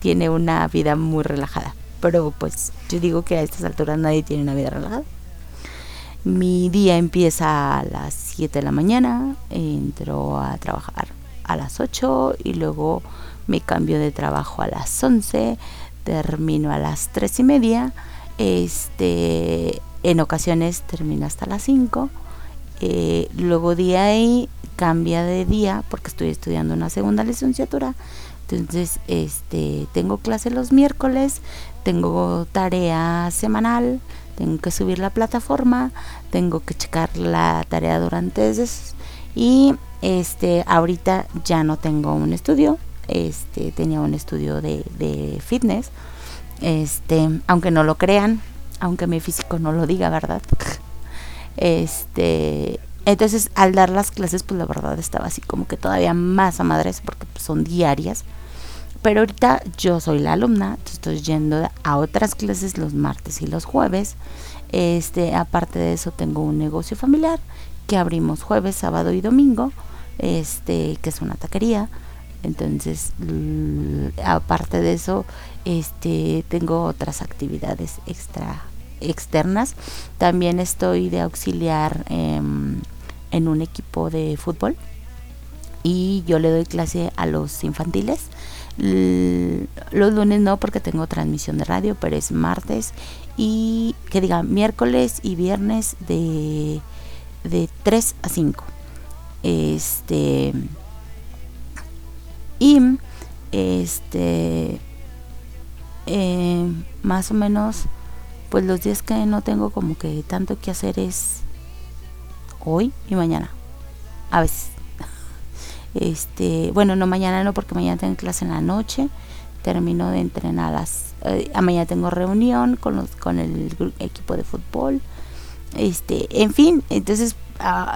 tiene una vida muy relajada. Pero pues yo digo que a estas alturas nadie tiene una vida relajada. Mi día empieza a las 7 de la mañana, entro a trabajar a las 8 y luego me cambio de trabajo a las 11, termino a las 3 y media, este, en ocasiones termino hasta las 5, eh, luego de ahí cambia de día porque estoy estudiando una segunda licenciatura, entonces este, tengo clase los miércoles, tengo tarea semanal, tengo que subir la plataforma, tengo que checar la tarea durante eso y este ahorita ya no tengo un estudio, este tenía un estudio de, fitness, este, aunque no lo crean, aunque mi físico no lo diga, ¿verdad? este, entonces al dar las clases, pues la verdad estaba así como que todavía más a madres porque pues, son diarias. Pero ahorita yo soy la alumna, estoy yendo a otras clases los martes y los jueves. Este, aparte de eso tengo un negocio familiar que abrimos jueves, sábado y domingo, este, que es una taquería. Entonces, aparte de eso, este, tengo otras actividades extra externas. También estoy de auxiliar em, en un equipo de fútbol y yo le doy clase a los infantiles. los lunes no porque tengo transmisión de radio, pero es martes y que diga miércoles y viernes de, de 3 a 5. Este y este eh, más o menos pues los días que no tengo como que tanto que hacer es hoy y mañana a veces. Este bueno no mañana no porque mañana tengo clase en la noche termino de entrenar las eh, mañana tengo reunión con los con el equipo de fútbol este en fin entonces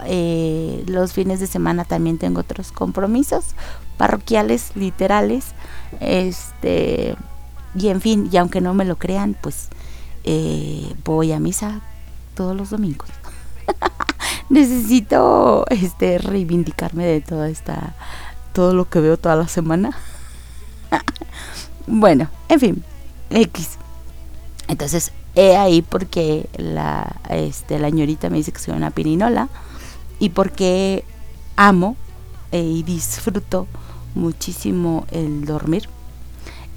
eh, los fines de semana también tengo otros compromisos parroquiales literales este y en fin, y aunque no me lo crean, pues eh, voy a misa todos los domingos. Necesito este reivindicarme de toda esta todo lo que veo toda la semana. bueno, en fin, X. Entonces, he ahí porque la este la señorita me dice que soy una pirinola y porque amo eh, y disfruto muchísimo el dormir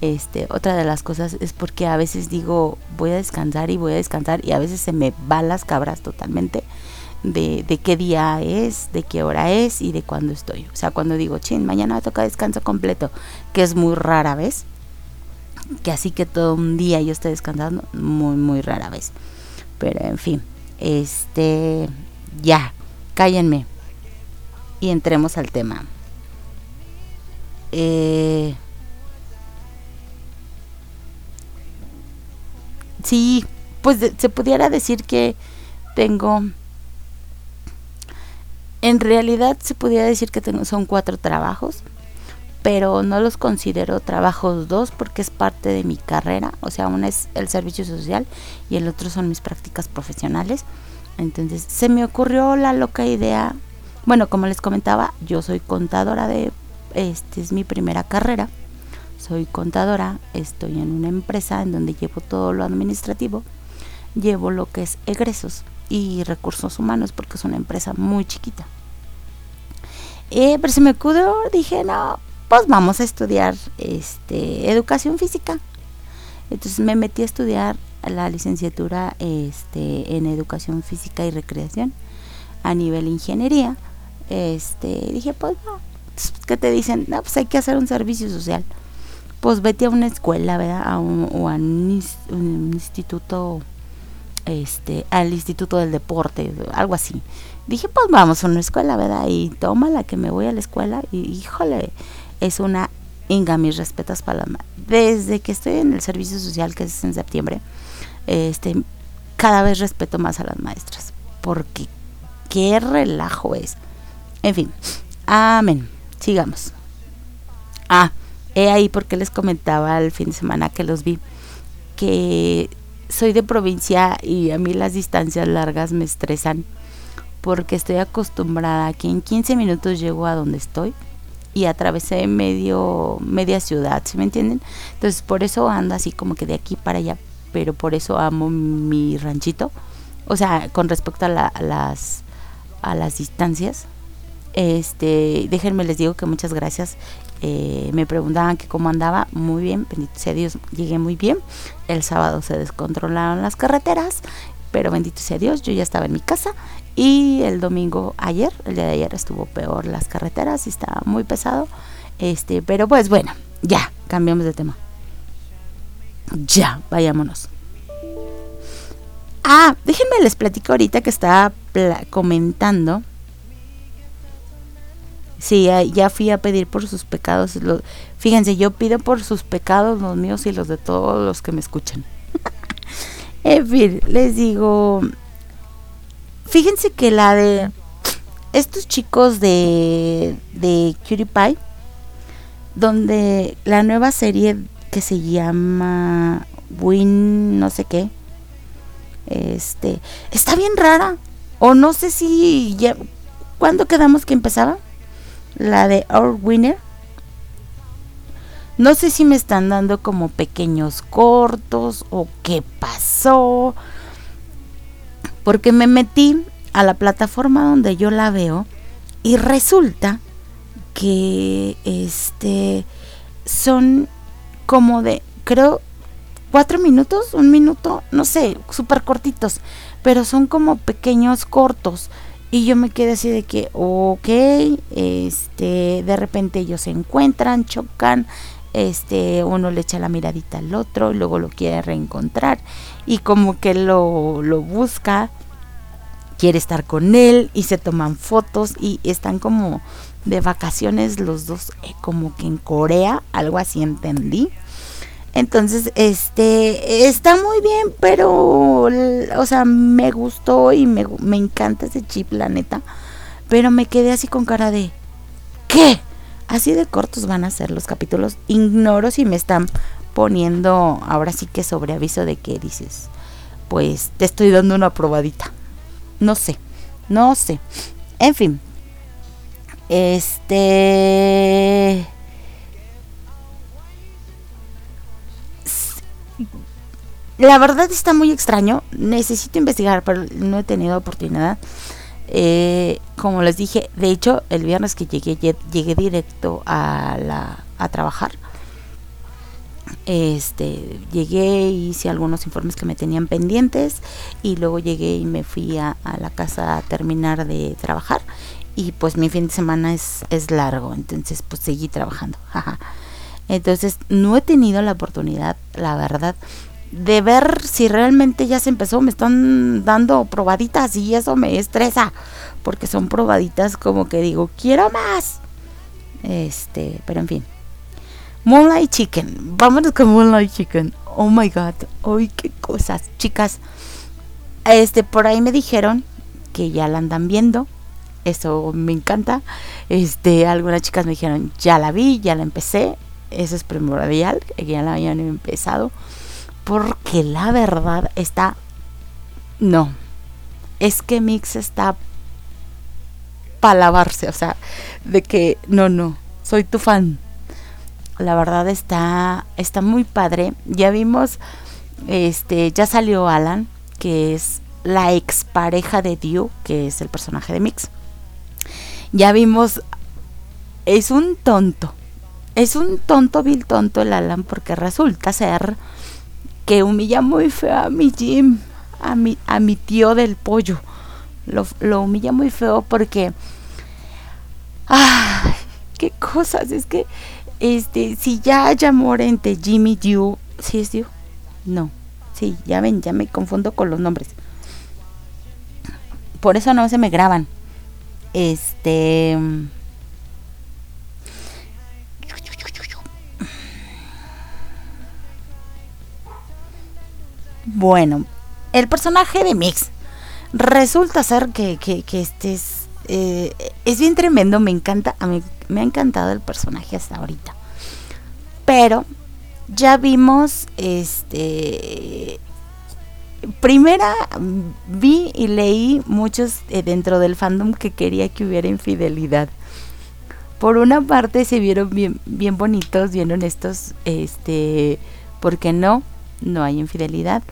este, otra de las cosas es porque a veces digo voy a descansar y voy a descansar y a veces se me van las cabras totalmente de, de qué día es, de qué hora es y de cuándo estoy. O sea, cuando digo, chin, mañana me toca descanso completo, que es muy rara vez, que así que todo un día yo estoy descansando, muy, muy rara vez. Pero en fin, este, ya, cállenme y entremos al tema. Eh, sí, pues se pudiera decir que tengo, en realidad se pudiera decir que tengo, son cuatro trabajos, pero no los considero trabajos dos porque es parte de mi carrera, o sea, uno es el servicio social y el otro son mis prácticas profesionales. Entonces se me ocurrió la loca idea, bueno, como les comentaba, yo soy contadora de, este es mi primera carrera soy contadora, estoy en una empresa en donde llevo todo lo administrativo, llevo lo que es egresos y recursos humanos porque es una empresa muy chiquita. Eh, pero se me ocurrió, dije, no, pues vamos a estudiar este, educación física. Entonces me metí a estudiar la licenciatura este, en educación física y recreación a nivel ingeniería. Este, dije, pues no, ¿qué te dicen? No, pues hay que hacer un servicio social pues vete a una escuela, ¿verdad? A un, o a un, un instituto, este, al instituto del deporte, algo así. Dije, pues vamos a una escuela, ¿verdad? Y tómala que me voy a la escuela y híjole, es una inga, mis respetos para la ma- Desde que estoy en el servicio social, que es en septiembre, este, cada vez respeto más a las maestras, porque qué relajo es. En fin, amén. Sigamos. Ah, he ahí porque les comentaba el fin de semana que los vi que soy de provincia y a mí las distancias largas me estresan porque estoy acostumbrada a que en 15 minutos llego a donde estoy y atravesé medio media ciudad, ¿sí me entienden? Entonces por eso ando así como que de aquí para allá, pero por eso amo mi ranchito. O sea, con respecto a, la- a las a las distancias, este, déjenme les digo que muchas gracias. Eh, me preguntaban que cómo andaba, muy bien, bendito sea Dios, llegué muy bien. El sábado se descontrolaron las carreteras, pero bendito sea Dios, yo ya estaba en mi casa. Y el domingo, ayer, el día de ayer estuvo peor las carreteras y estaba muy pesado. Este, pero pues bueno, ya, cambiamos de tema. Ya, vayámonos. Ah, déjenme les platico ahorita que estaba comentando. Sí, ya, fui a pedir por sus pecados. fíjense, yo pido por sus pecados, los míos y los de todos los que me escuchan. en fin, les digo. Fíjense que la de estos chicos de, de Cutie Pie, donde la nueva serie que se llama Win, no sé qué, este, está bien rara. O no sé si ya, ¿cuándo quedamos que empezaba? La de Our Winner. No sé si me están dando como pequeños cortos o qué pasó. Porque me metí a la plataforma donde yo la veo y resulta que este son como de creo cuatro minutos, un minuto, no sé, súper cortitos, pero son como pequeños cortos. Y yo me quedé así de que, ok, este, de repente ellos se encuentran, chocan, este, uno le echa la miradita al otro, y luego lo quiere reencontrar y como que lo, lo busca, quiere estar con él y se toman fotos y están como de vacaciones los dos, eh, como que en Corea, algo así entendí. Entonces, este, está muy bien, pero, o sea, me gustó y me, me encanta ese chip, la neta. Pero me quedé así con cara de, ¿qué? Así de cortos van a ser los capítulos. Ignoro si me están poniendo ahora sí que sobre aviso de que dices, pues te estoy dando una probadita. No sé, no sé. En fin. Este... la verdad está muy extraño. Necesito investigar, pero no he tenido oportunidad. Eh, como les dije, de hecho, el viernes que llegué, lle- llegué directo a, la, a trabajar. Este, llegué, hice algunos informes que me tenían pendientes y luego llegué y me fui a, la casa a terminar de trabajar y pues mi fin de semana es, es largo, entonces pues seguí trabajando. Entonces no he tenido la oportunidad, la verdad, de ver si realmente ya se empezó. Me están dando probaditas y eso me estresa. Porque son probaditas como que digo, quiero más. Este, pero en fin. Moonlight Chicken. Vámonos con Moonlight Chicken. Oh my god. Ay, qué cosas. Chicas, este, por ahí me dijeron que ya la andan viendo. Eso me encanta. Este, algunas chicas me dijeron, ya la vi, ya la empecé. Eso es primordial, que ya la hayan empezado. Porque la verdad está... No. Es que Mix está para lavarse. O sea, de que no, no. Soy tu fan. La verdad está, está muy padre. Ya vimos, este, ya salió Alan, que es la expareja de Dio, que es el personaje de Mix. Ya vimos, es un tonto. Es un tonto, vil tonto el Alan, porque resulta ser que humilla muy feo a mi Jim, a mi, a mi tío del pollo. Lo, lo humilla muy feo porque. ¡Ay! ¡Qué cosas! Es que Este, si ya hay amor entre Jimmy y Dew, ¿sí es Dew? No. Sí, ya ven, ya me confundo con los nombres. Por eso no se me graban. Este. Bueno, el personaje de Mix resulta ser que, que, este es, eh, es bien tremendo, me encanta, a mí me ha encantado el personaje hasta ahorita. Pero ya vimos, este, primera vi y leí muchos eh, dentro del fandom que quería que hubiera infidelidad. Por una parte se vieron bien, bien bonitos, bien honestos, este, porque no, no hay infidelidad.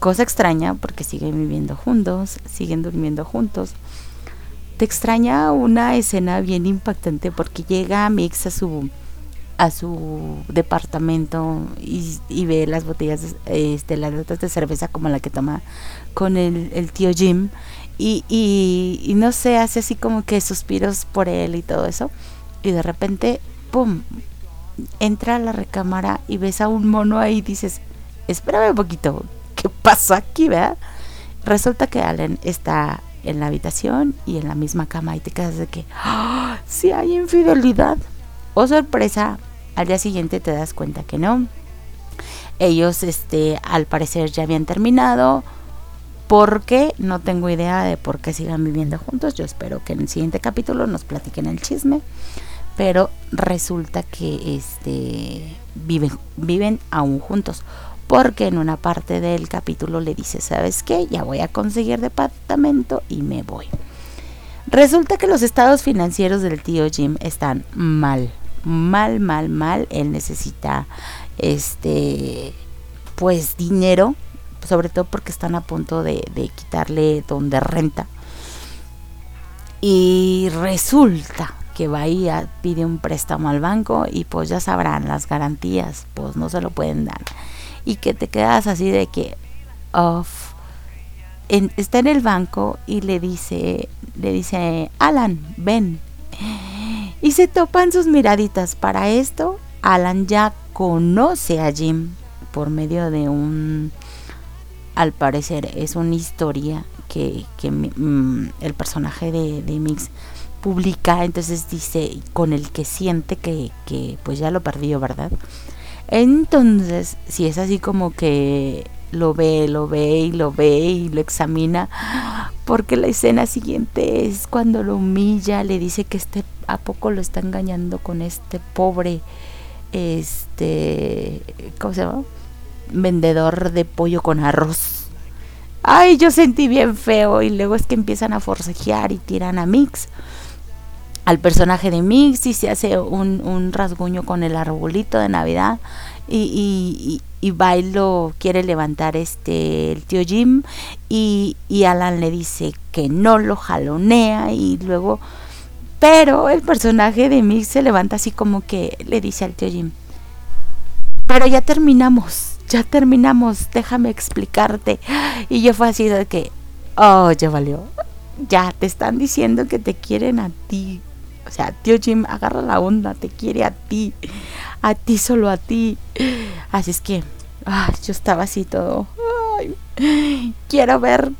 Cosa extraña porque siguen viviendo juntos, siguen durmiendo juntos. Te extraña una escena bien impactante porque llega Mix a su a su departamento y, ve las botellas, este, las latas de cerveza como la que toma con el, tío Jim y, y, no sé, hace así como que suspiros por él y todo eso y de repente, ¡pum! Entra a la recámara y ves a un mono ahí y dices, espérame un poquito, ¿qué pasa aquí, verdad? Resulta que Allen está en la habitación y en la misma cama y te quedas de que, ¡Ah! si hay infidelidad. Oh sorpresa, al día siguiente te das cuenta que no. Ellos, este, al parecer ya habían terminado. Porque no tengo idea de por qué sigan viviendo juntos. Yo espero que en el siguiente capítulo nos platiquen el chisme. Pero resulta que este viven, viven aún juntos. Porque en una parte del capítulo le dice, ¿sabes qué? Ya voy a conseguir departamento y me voy. Resulta que los estados financieros del tío Jim están mal mal, mal, mal. Él necesita este pues dinero, sobre todo porque están a punto de, quitarle donde renta. Y resulta que va y pide un préstamo al banco y pues ya sabrán, las garantías pues no se lo pueden dar. Y que te quedas así de que off. está en el banco y le dice, le dice, Alan, ven y se topan sus miraditas. Para esto, Alan ya conoce a Jim por medio de un, al parecer, es una historia que, mm, el personaje de, Mix publica, entonces dice, con el que siente que, que pues ya lo perdió, ¿verdad? Entonces, si es así como que lo ve, lo ve y lo ve y lo examina, porque la escena siguiente es cuando lo humilla, le dice que este a poco lo está engañando con este pobre este ¿cómo se llama? vendedor de pollo con arroz. Ay, yo sentí bien feo y luego es que empiezan a forcejear y tiran a Mix al personaje de Mix y se hace un, rasguño con el arbolito de Navidad y, y, y quiere levantar este el tío Jim y, y Alan le dice que no lo jalonea y luego pero el personaje de Mix se levanta así como que le dice al tío Jim pero ya terminamos ya terminamos déjame explicarte y yo fue así de que oh ya valió. Ya te están diciendo que te quieren a ti sea, tío Jim agarra la onda, te quiere a ti a ti, solo a ti. Así es que yo estaba así todo. quiero ver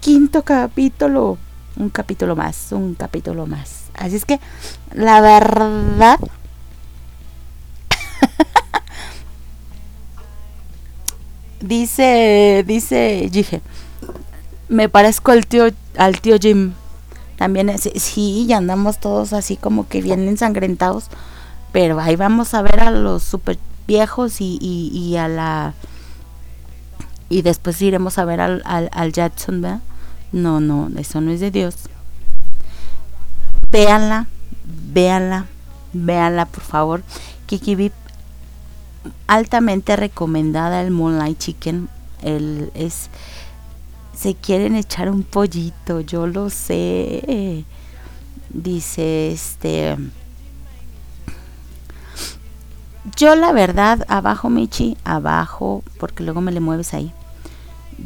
quinto capítulo. Un capítulo más, un capítulo más. Así es que la verdad... dice, dice dije me parezco al tío, al tío Jim. También, sí, y andamos todos así como que bien ensangrentados pero ahí vamos a ver a los super viejos y, y, a la y después iremos a ver al, al, Jackson, ¿verdad? No, no, eso no es de Dios. Véanla, véanla, véanla, por favor. Kiki altamente recomendada el Moonlight Chicken. El, es, se quieren echar un pollito, yo lo sé. Dice este yo la verdad, abajo Michi, abajo, porque luego me le mueves ahí.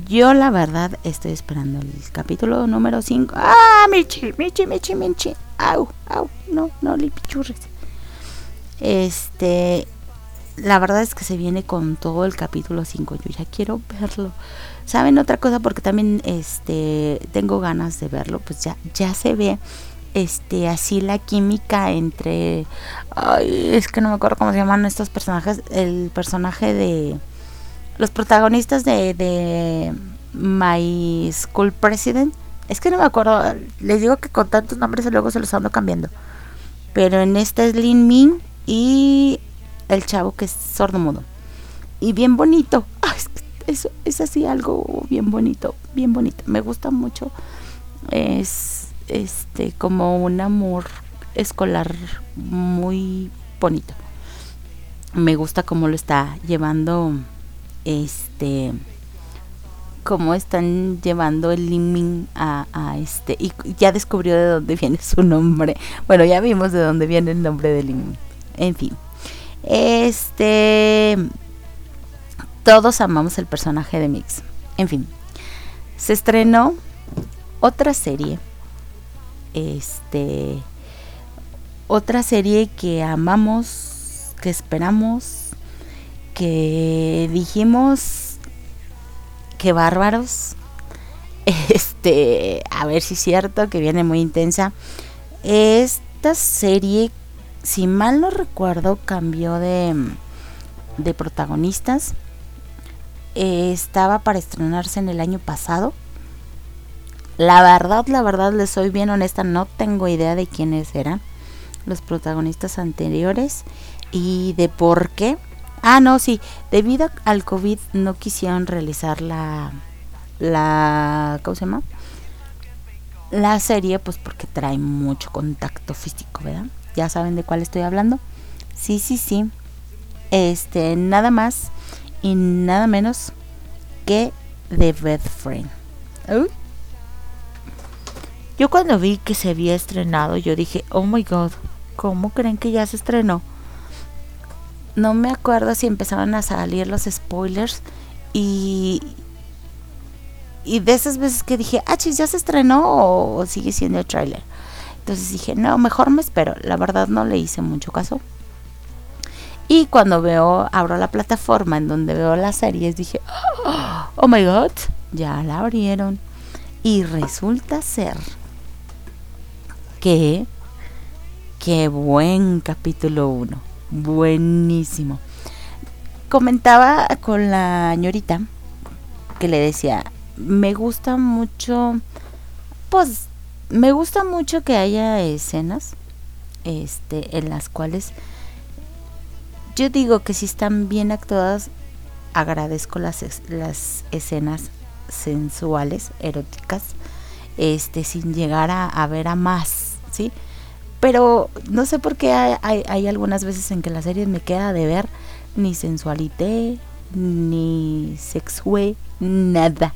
Yo la verdad estoy esperando el capítulo número 5. ¡Ah, Michi, Michi, Michi, Michi! ¡Au, au! No, no, lipichurres. Este, la verdad es que se viene con todo el capítulo 5. Yo ya quiero verlo. ¿Saben otra cosa? Porque también este tengo ganas de verlo. Pues ya, ya se ve este así la química entre ay, es que no me acuerdo cómo se llaman estos personajes el personaje de los protagonistas de, de My School President es que no me acuerdo les digo que con tantos nombres luego se los ando cambiando pero en este es Lin Min y el chavo que es sordo mudo y bien bonito ay, es, eso es así algo bien bonito bien bonito me gusta mucho es este como un amor escolar muy bonito. Me gusta cómo lo está llevando este cómo están llevando el liming a, a, este y ya descubrió de dónde viene su nombre. Bueno, ya vimos de dónde viene el nombre de liming. En fin. Este todos amamos el personaje de Mix. En fin. Se estrenó otra serie este otra serie que amamos, que esperamos, que dijimos que bárbaros. Este, a ver si es cierto que viene muy intensa. Esta serie, si mal no recuerdo, cambió de, de protagonistas. Estaba para estrenarse en el año pasado la verdad, la verdad, les soy bien honesta, no tengo idea de quiénes eran los protagonistas anteriores y de por qué. Ah, no, sí, debido al COVID no quisieron realizar la, la, ¿cómo se llama? La serie, pues porque trae mucho contacto físico, ¿verdad? Ya saben de cuál estoy hablando. Sí, sí, sí. Este, nada más y nada menos que The Bed Friend. Yo cuando vi que se había estrenado, yo dije, oh my god, ¿cómo creen que ya se estrenó? No me acuerdo si empezaban a salir los spoilers y, y de esas veces que dije, ah, chis, ya se estrenó o, sigue siendo el tráiler. Entonces dije, no, mejor me espero. La verdad no le hice mucho caso. Y cuando veo, abro la plataforma en donde veo las series, dije, oh my god, ya la abrieron. Y resulta ser que qué buen capítulo 1, buenísimo. Comentaba con la ñorita que le decía, me gusta mucho, pues me gusta mucho que haya escenas este en las cuales yo digo que si están bien actuadas agradezco las, las escenas sensuales eróticas este sin llegar a, ver a más ¿sí? Pero no sé por qué hay, algunas veces en que la serie me queda de ver ni sensualité, ni sexue, nada.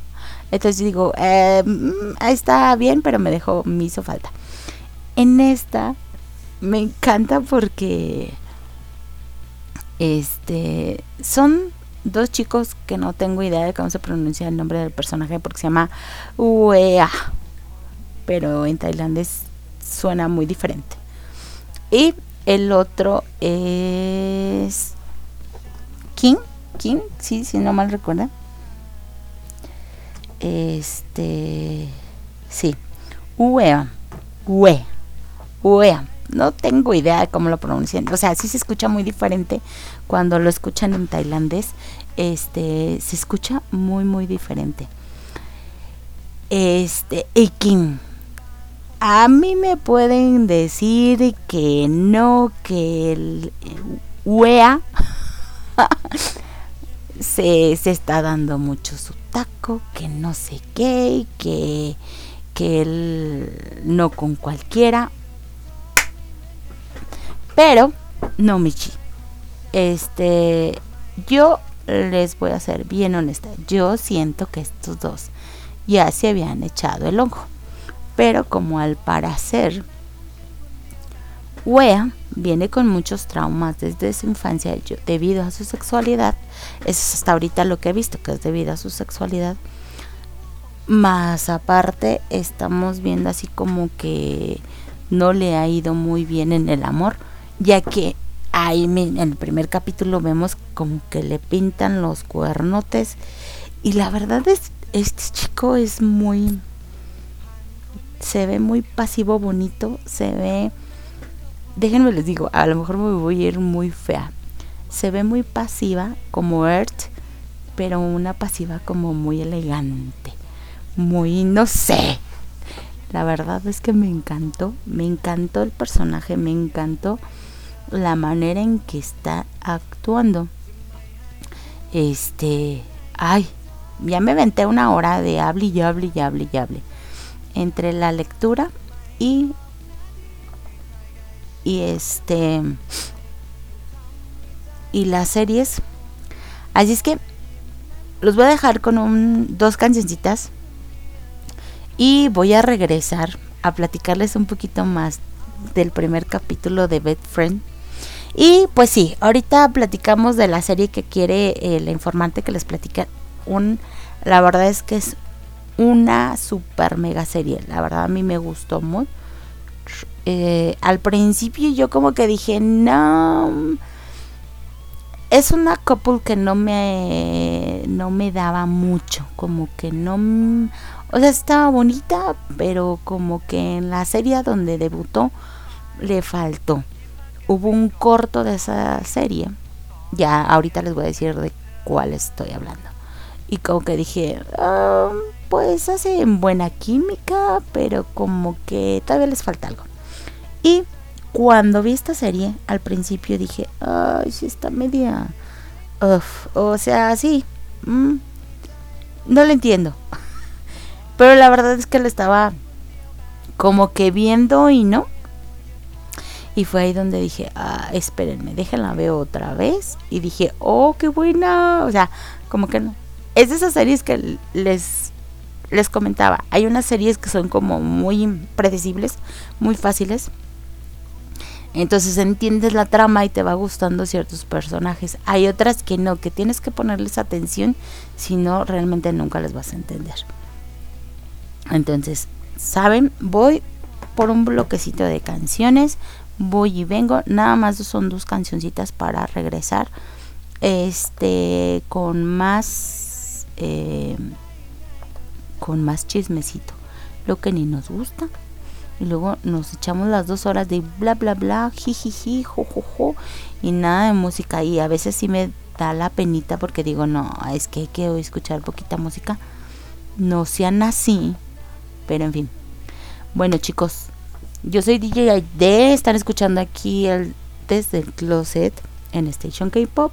Entonces digo, eh, mm, está bien, pero me dejó, me hizo falta. En esta me encanta porque este son dos chicos que no tengo idea de cómo se pronuncia el nombre del personaje porque se llama Uea. Pero en tailandés suena muy diferente. Y el otro es King, King, sí, si no mal recuerda. Este, sí, Uea, Ue, Uea. No tengo idea de cómo lo pronuncian. O sea, sí se escucha muy diferente cuando lo escuchan en tailandés. Este, se escucha muy, muy diferente. Este, y King a mí me pueden decir que no, que el UEA se, se, está dando mucho su taco, que no sé qué, que, que él no con cualquiera. Pero, no, Michi. Este, yo les voy a ser bien honesta. Yo siento que estos dos ya se habían echado el ojo pero como al parecer Wea viene con muchos traumas desde su infancia debido a su sexualidad, es hasta ahorita lo que he visto, que es debido a su sexualidad. Más aparte, estamos viendo así como que no le ha ido muy bien en el amor, ya que ahí en el primer capítulo vemos como que le pintan los cuernotes y la verdad es este chico es muy se ve muy pasivo bonito se ve déjenme les digo a lo mejor me voy a ir muy fea se ve muy pasiva como Earth pero una pasiva como muy elegante muy no sé la verdad es que me encantó me encantó el personaje me encantó la manera en que está actuando. Este, ay, ya me venté una hora de hable y hable y hable y hable. Entre la lectura y y este y las series. Así es que los voy a dejar con un, dos cancioncitas y voy a regresar a platicarles un poquito más del primer capítulo de Bed Friend. Y pues sí, ahorita platicamos de la serie que quiere eh, la informante que les platica. Un, la verdad es que es una super mega serie. La verdad a mí me gustó muy. Eh, al principio yo como que dije, no. Es una couple que no me no me daba mucho, como que no o sea, estaba bonita, pero como que en la serie donde debutó le faltó. Hubo un corto de esa serie. Ya ahorita les voy a decir de cuál estoy hablando. Y como que dije, "Ah, pues hacen buena química, pero como que todavía les falta algo. Y cuando vi esta serie, al principio dije, ay, sí está media... uf". O sea, sí. mm, no lo entiendo. Pero la verdad es que lo estaba como que viendo y no. Y fue ahí donde dije, ah, espérenme, déjenla veo otra vez. Y dije, oh, qué buena. O sea, como que no. Es de esas series que les, les comentaba. Hay unas series que son como muy predecibles, muy fáciles. Entonces entiendes la trama y te va gustando ciertos personajes. Hay otras que no, que tienes que ponerles atención, si no realmente nunca les vas a entender. Entonces, ¿saben? Voy por un bloquecito de canciones, voy y vengo, nada más son dos cancioncitas para regresar. Este, con más, eh, con más chismecito, lo que ni nos gusta. Y luego nos echamos las dos horas de bla bla bla, jijiji, jojojo, y nada de música. Y a veces sí me da la penita porque digo, no, es que hay que escuchar poquita música. No sean así, pero en fin. Bueno, chicos, yo soy DJ Aide, están escuchando aquí el, desde el closet en Station K-Pop.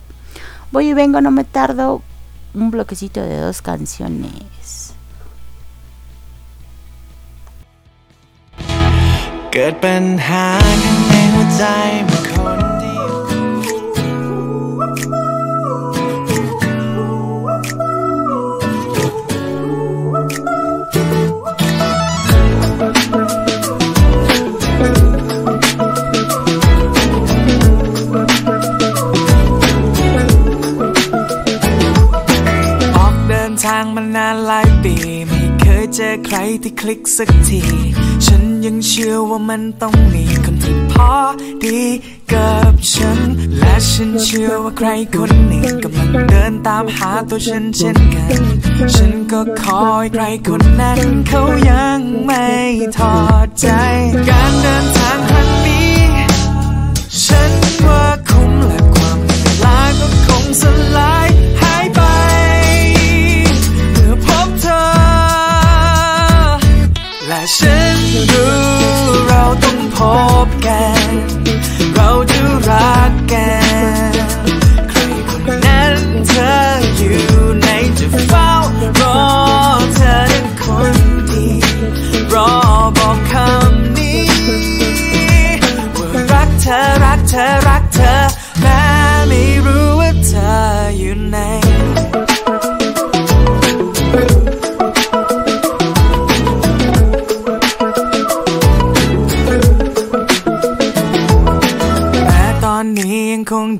Voy y vengo, no me tardo. Un bloquecito de dos canciones. างมานานหลายปี ไม่เคยเจอใครที่คลิกสักที ฉันยังเชื่อว่ามันต้องมีคนที่พอดีกับฉัน และฉันเชื่อว่าใครคนหนึ่งกำลังเดินตามหาตัวฉันเช่นกัน ฉันก็คอยใครคนนั้นเขายังไม่ทอดใจ การเดินทางครั้งนี้ ฉันว่าคุ้มและความเหนื่อยล้าก็คงสลาย ฉันรู้เราต้องพบกัน เราจะรักกันใครคนนั้นเธออยู่ในจะเฝ้ารอเธอนั้นคนดีรอบอกคำนี้ว่ารักเธอรักเธอรักเธอแม้ไม่รู้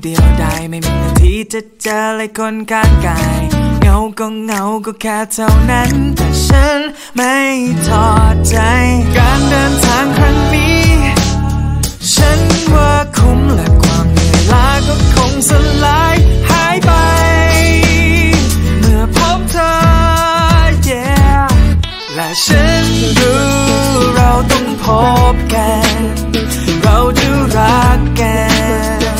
เดียวดายไม่มีนาทีจะเจอเลยคนข้างกายเงาก็เงาก็แค่เท่านั้น แต่ฉันไม่ทอดใจ การเดินทางครั้งนี้ ฉันว่าคุ้มและความเหนื่อยลาก็คงสลายหายไป เมื่อพบเธอ yeah และฉันรู้เราต้องพบกัน เราจะรักกัน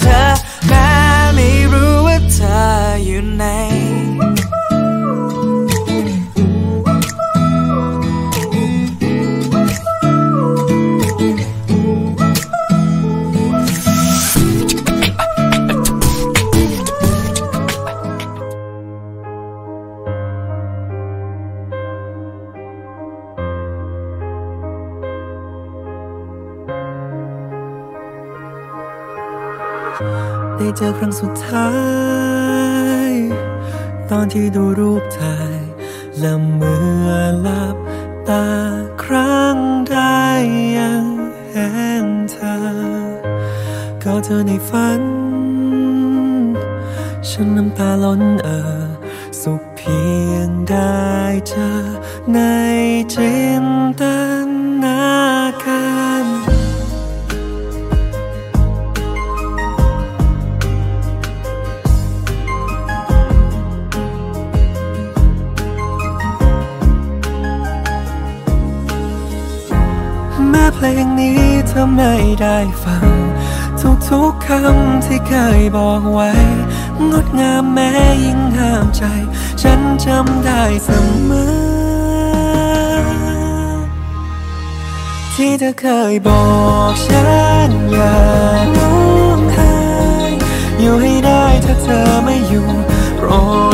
จอครั้งสุดท้าย ตอนที่ดูรูปถ่ายและเมื่อหลับตาครั้งได้ยังเห็นเธอ ก็เธอในฝัน ฉันน้ำตาล้นเอ่อสุขเพียงได้เจอในจินตา ธอไม่ได้ฟัง ทุกๆคำที่เคยบอกไว้ งดงามแม้ยิ่งห้ามใจ ฉันจำได้เสมอ ที่เธอเคยบอกฉันอย่าร้องไห้อยู่ให้ได้ถ้าเธอไม่อยู่ โปร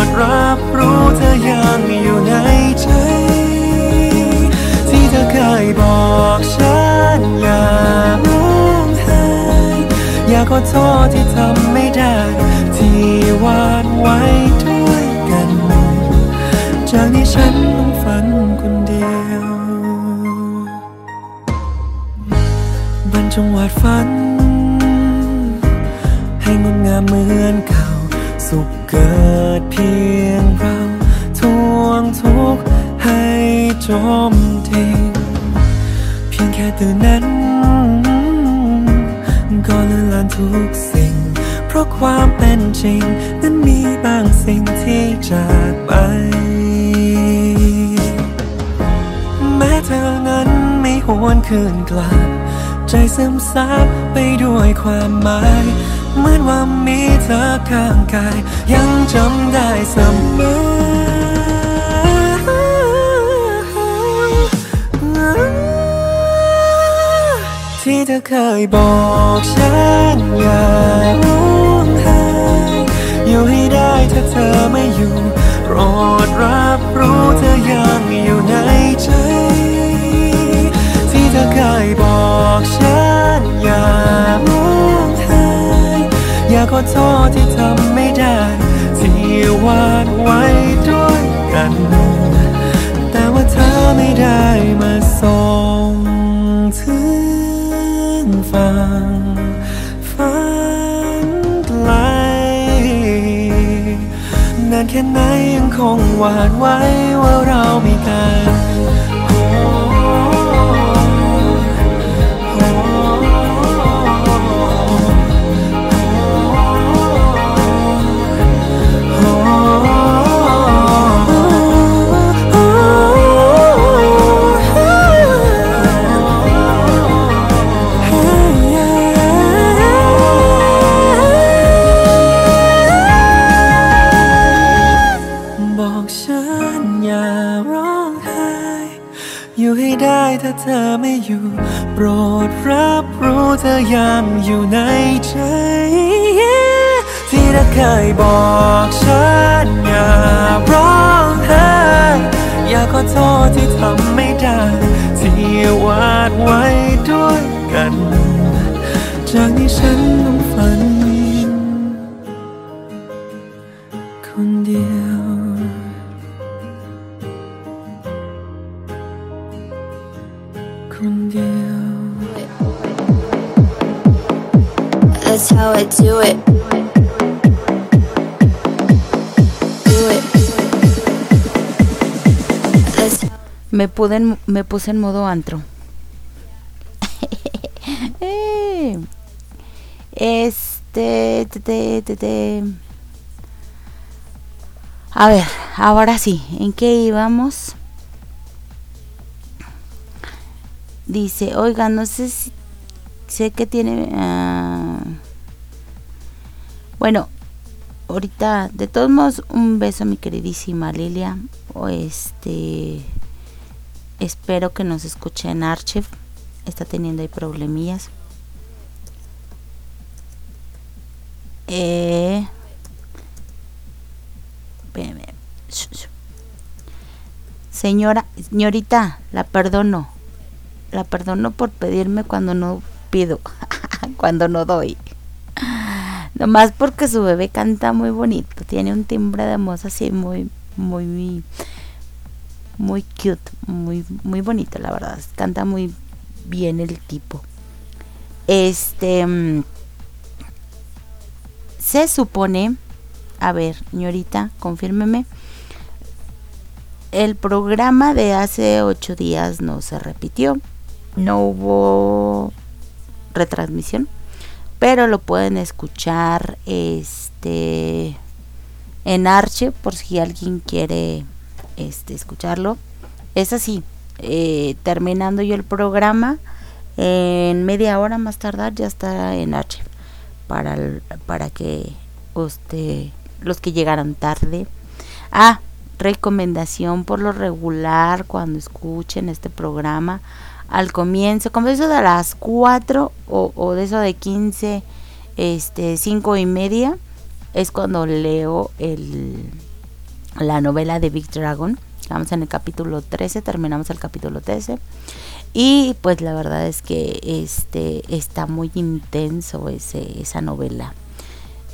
ดรับรู้เธอยังอยู่ในใจ เคยบอกฉันอย่าร้องไห้ อยากขอโทษที่ทำไม่ได้ ที่วาดไว้ด้วยกัน จากนี้ฉันต้องฝันคนเดียวบรรจงวาดฝัน ให้งดงามเหมือนเก่า สุขเกิดเพียงเราทวงทุกข์ให้จม เพียงแค่ตื่นนั้น ก็เลือนลานทุกสิ่ง เพราะความเป็นจริง นั้นมีบางสิ่งที่จากไป แม้เธอนั้นไม่หวนคืนกลับ ใจซึมซับไปด้วยความหมายเหมือนว่ามีเธอข้างกาย ยังจำได้เสมอ ที่เธอเคยบอกฉันอย่าร้องไห้อยู่ให้ได้ถ้าเธอไม่อยู่ โปรดรับรู้เธอยังอยู่ในใจ ที่เธอเคยบอกฉันอย่าร้องไห้อยากขอโทษที่ทำไม่ได้ ที่วาดไว้ด้วยกัน แต่ว่าเธอไม่ได้มา แค่ไหนยังคงหวาดไว้ว่าเรามีกัน โปรดรับรู้เธอยังอยู่ในใจ ที่เธอเคยบอกฉันอย่าร้องไห้อยากขอโทษที่ทำไม่ได้ ที่วาดไว้ด้วยกัน จากนี้ฉัน Me, pude en, me puse en modo antro. Eh, este. Te, te, te, A ver, ahora sí. ¿En qué íbamos? Dice, oiga, no sé si sé que tiene. Ah, bueno, ahorita, de todos modos, un beso mi queridísima Lilia. Este. Espero que nos escuche en Archive. Está teniendo ahí problemillas. Eh. Señora, señorita, la perdono. La perdono por pedirme cuando no pido, cuando no doy. Nomás porque su bebé canta muy bonito, tiene un timbre de voz así muy, muy, muy cute, muy, muy bonito, la verdad. Canta muy bien el tipo. Este mm, se supone, a ver, señorita, confírmeme. El programa de hace ocho días no se repitió, no hubo retransmisión, pero lo pueden escuchar, este, en Arche por si alguien quiere, este, escucharlo. Es así, eh, terminando yo el programa, en media hora más tardar ya está en Arche para, el- para que usted, los que llegaran tarde. Ah, recomendación por lo regular cuando escuchen este programa al comienzo, como eso de las 4 o, de eso de 15, este, 5 y media, es cuando leo el, la novela de Big Dragon. Vamos en el capítulo 13, terminamos el capítulo 13. Y pues la verdad es que este está muy intenso ese, esa novela.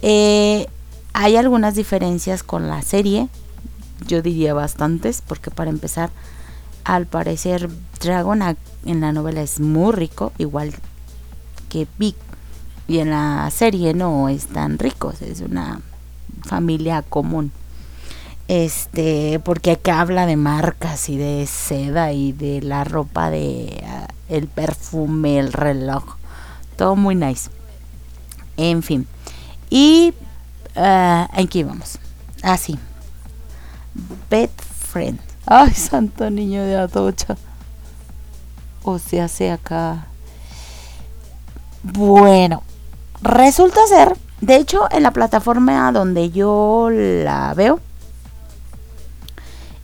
Eh, hay algunas diferencias con la serie, yo diría bastantes, porque para empezar, al parecer Dragon en la novela es muy rico, igual que Big. Y en la serie no es tan rico, es una familia común. Este, porque acá habla de marcas y de seda y de la ropa de ah, el perfume, el reloj, todo muy nice. En fin. Y ah, ¿en qué íbamos? Ah. Bed Friend. Ay, santo niño de Atocha. O sea, hace acá. Bueno, resulta ser, de hecho, en la plataforma donde yo la veo,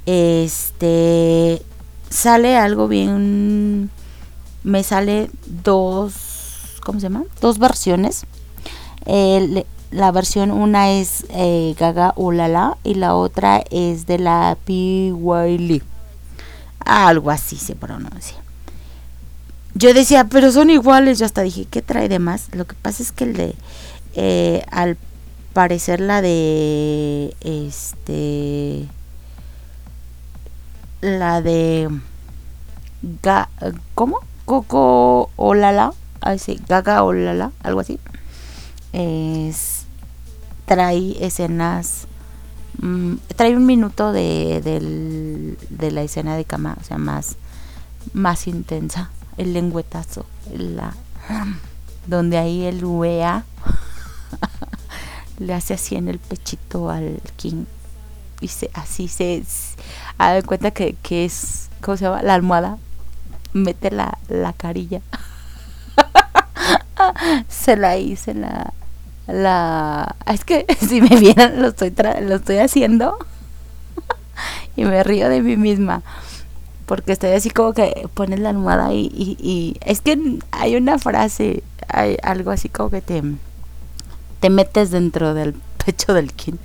este sale algo bien. Me sale dos. ¿Cómo se llama? Dos versiones. La versión una es eh, Gaga Ulala y la otra es de la P. Wiley. Algo así se pronuncia. Yo decía, pero son iguales. Yo hasta dije, ¿qué trae de más? Lo que pasa es que el de. eh, al parecer la de. Este. La de. Ga, ¿Cómo? Coco Olala. Sí, Gaga Olala. Algo así. Es. Trae escenas. mm, trae un minuto de, del- de la escena de cama. O sea, más. Más intensa. El lengüetazo. La, donde ahí el UEA le hace así en el pechito al King y se, así se ha de cuenta que, que es ¿cómo se llama? la almohada mete la, la carilla se la hice la la es que si me vieran lo estoy tra- lo estoy haciendo y me río de mí misma porque estoy así como que pones la almohada y, y, es que hay una frase hay algo así como que te te metes dentro del pecho del kin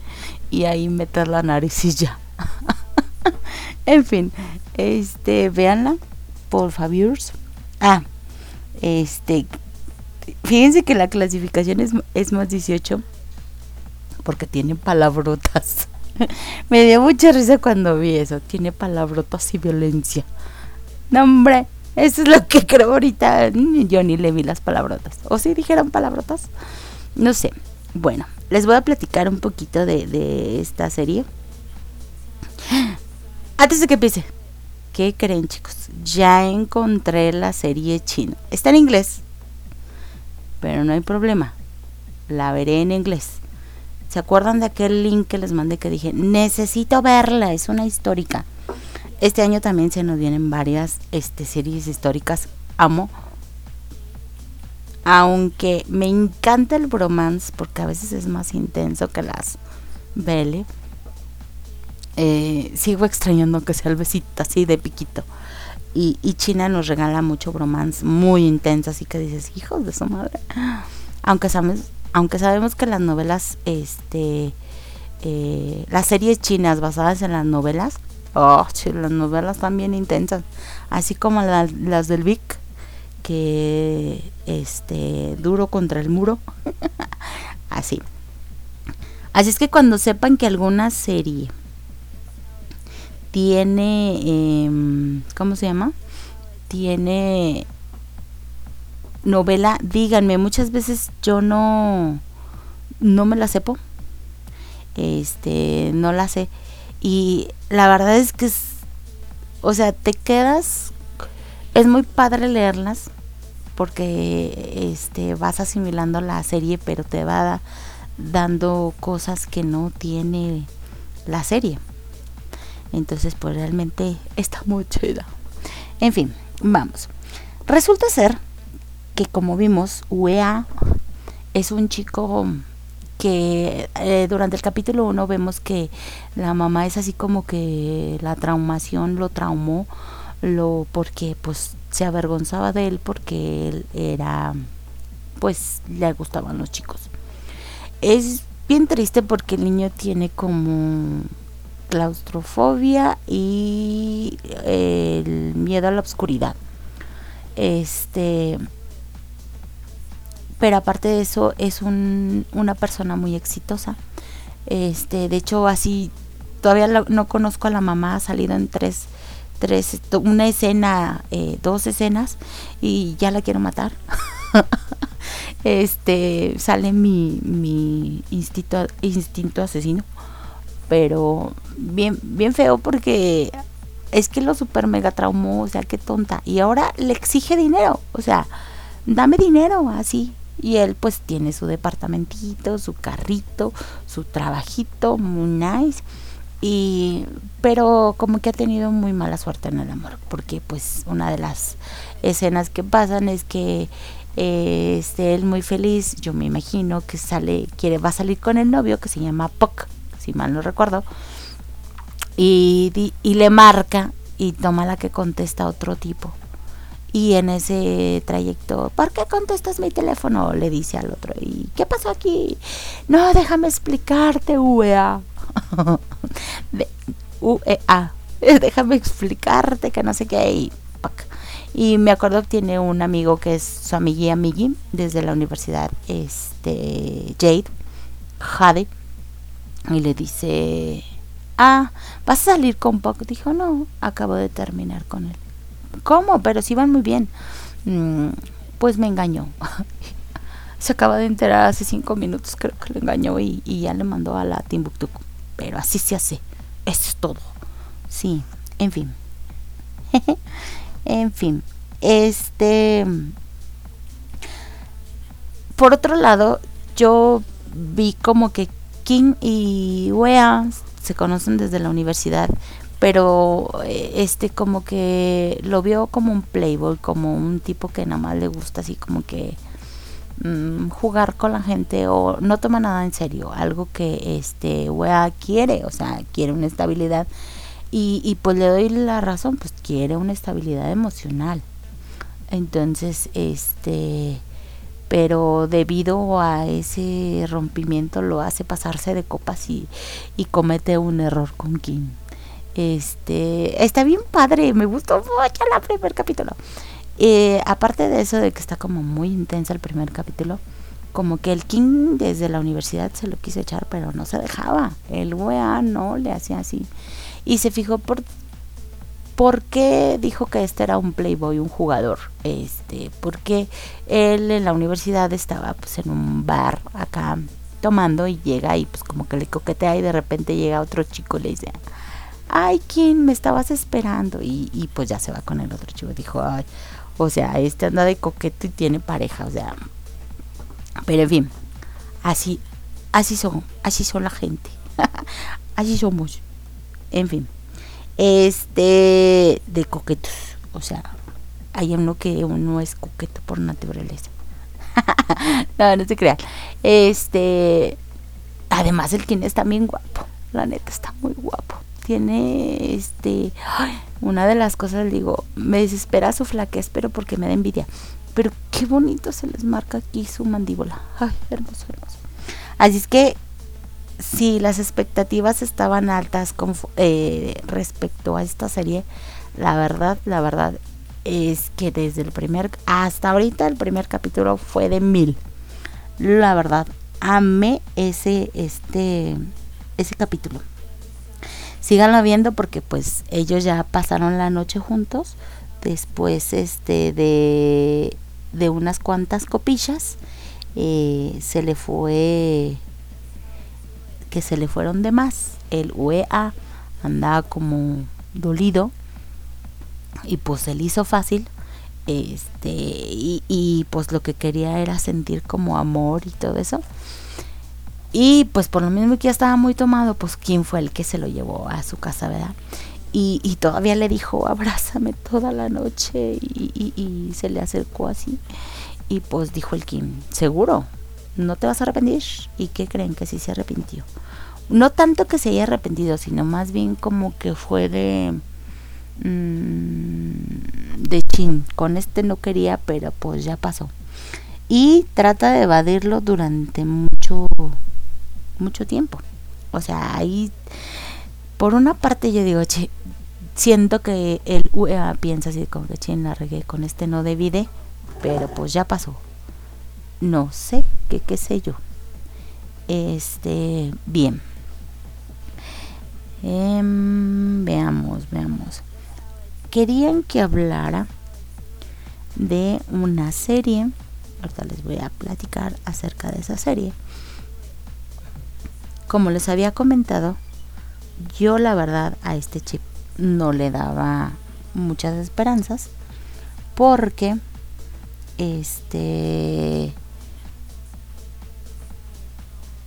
y ahí metes la nariz y ya. En fin este véanla por favor ah este fíjense que la clasificación es, es más 18 porque tiene palabrotas me dio mucha risa cuando vi eso tiene palabrotas y violencia no hombre eso es lo que creo ahorita Mm, yo ni le vi las palabrotas o si dijeron palabrotas no sé. Bueno, les voy a platicar un poquito de, de esta serie. Antes de que empiece, ¿Qué creen chicos? Ya encontré la serie china. Está en inglés, pero no hay problema. La veré en inglés. ¿Se acuerdan de aquel link que les mandé que dije, necesito verla, es una histórica? Este año también se nos vienen varias este, series históricas. Amo. Aunque me encanta el bromance porque a veces es más intenso que las Belle. Eh, sigo extrañando que sea el besito así de piquito. Y, y, China nos regala mucho bromance muy intenso, así que dices, hijos de su madre. Aunque sabemos, aunque sabemos que las novelas, este, eh, las series chinas basadas en las novelas, oh, las novelas también intensas, así como las del Vic, que, este, duro contra el muro, así. Así es que cuando sepan que alguna serie tiene, eh, ¿cómo se llama? Tiene novela, díganme, muchas veces yo no, no me la sepo, este, no la sé, y la verdad es que o sea, te quedas, es muy padre leerlas, porque este vas asimilando la serie, pero te va dando cosas que no tiene la serie. Entonces, pues realmente está muy chida. En fin, vamos. Resulta ser que como vimos, UEA es un chico que eh, durante el capítulo 1 vemos que la mamá es así como que la traumación lo traumó lo porque pues se avergonzaba de él porque él era pues le gustaban los chicos. Es bien triste porque el niño tiene como claustrofobia y el miedo a la oscuridad. Este, pero aparte de eso es un, una persona muy exitosa. Este, de hecho así todavía no conozco a la mamá, ha salido en tres, tres, una escena, eh, dos escenas y ya la quiero matar. este sale mi, mi instinto, instinto asesino pero bien, bien feo porque es que lo super mega traumó, o sea, qué tonta. Y ahora le exige dinero, o sea, dame dinero, así. Y él pues tiene su departamentito, su carrito, su trabajito, muy nice. Y, pero como que ha tenido muy mala suerte en el amor, porque pues una de las escenas que pasan es que eh, este, él muy feliz, yo me imagino que sale, quiere, va a salir con el novio que se llama Puck si mal no recuerdo, y, y le marca y toma la que contesta otro tipo. Y en ese trayecto, ¿por qué contestas mi teléfono? Le dice al otro. ¿Y qué pasó aquí? No, déjame explicarte, UEA. UEA. Déjame explicarte que no sé qué. Y, me acuerdo que tiene un amigo que es su amigui amigui desde la universidad, este Jade, Jade y le dice, ah, ¿vas a salir con Puck? Dijo, no, acabo de terminar con él. ¿Cómo? Pero si van muy bien. Mm, pues me engañó. Se acaba de enterar hace cinco minutos, creo que le engañó y, ya le mandó a la Timbuktu. Pero así se hace. Es todo. Sí, en fin. en fin. Este. Por otro lado, yo vi como que King y Wea se conocen desde la universidad, pero eh, este como que lo vio como un playboy, como un tipo que nada más le gusta así como que mm, jugar con la gente o no toma nada en serio, algo que este Wea quiere, o sea, quiere una estabilidad y, y pues le doy la razón, pues quiere una estabilidad emocional. Entonces, este pero debido a ese rompimiento lo hace pasarse de copas y, y comete un error con King. Este, está bien padre, me gustó mucho el primer capítulo. Eh, aparte de eso de que está como muy intensa el primer capítulo, como que el King desde la universidad se lo quiso echar, pero no se dejaba. El wea no le hacía así. Y se fijó por ¿Por qué dijo que este era un playboy, un jugador? Este, porque él en la universidad estaba pues en un bar acá tomando y llega y pues como que le coquetea y de repente llega otro chico y le dice, ay, ¿quién me estabas esperando? Y, y pues ya se va con el otro chivo. Dijo, ay, o sea, este anda de coqueto y tiene pareja, o sea. Pero en fin, así, así son, así son la gente. así somos. En fin. Este, de coquetos. O sea, hay uno que uno es coqueto por naturaleza. no, no se crean. Este, además el quien está bien guapo. La neta está muy guapo. Tiene, este, una de las cosas, digo, me desespera su flaquez, pero porque me da envidia. Pero qué bonito se les marca aquí su mandíbula. Ay, hermoso, hermoso. Así es que si las expectativas estaban altas con, eh, respecto a esta serie, la verdad, la verdad es que desde el primer, hasta ahorita el primer capítulo fue de mil. La verdad, amé ese, este, ese capítulo. Síganlo viendo porque pues ellos ya pasaron la noche juntos después este de, de unas cuantas copillas eh, se le fue que se le fueron de más. El UEA andaba como dolido y pues se le hizo fácil este y, y pues lo que quería era sentir como amor y todo eso y pues por lo mismo que ya estaba muy tomado, pues quién fue el que se lo llevó a su casa, ¿verdad? Y, y todavía le dijo, abrázame toda la noche y, y, se le acercó así. Y pues dijo el Kim, seguro, no te vas a arrepentir. ¿Y qué creen? Que sí se arrepintió. No tanto que se haya arrepentido, sino más bien como que fue de... Mmm, de chin. Con este no quería, pero pues ya pasó. Y trata de evadirlo durante mucho mucho tiempo. O sea, ahí, por una parte yo digo, che, siento que el UEA piensa así como que, che, la regué con este no de pero pues ya pasó. No sé, qué qué sé yo. Este, bien. Em, veamos, veamos. Querían que hablara de una serie. Ahorita les voy a platicar acerca de esa serie como les había comentado, yo la verdad a este chip no le daba muchas esperanzas porque este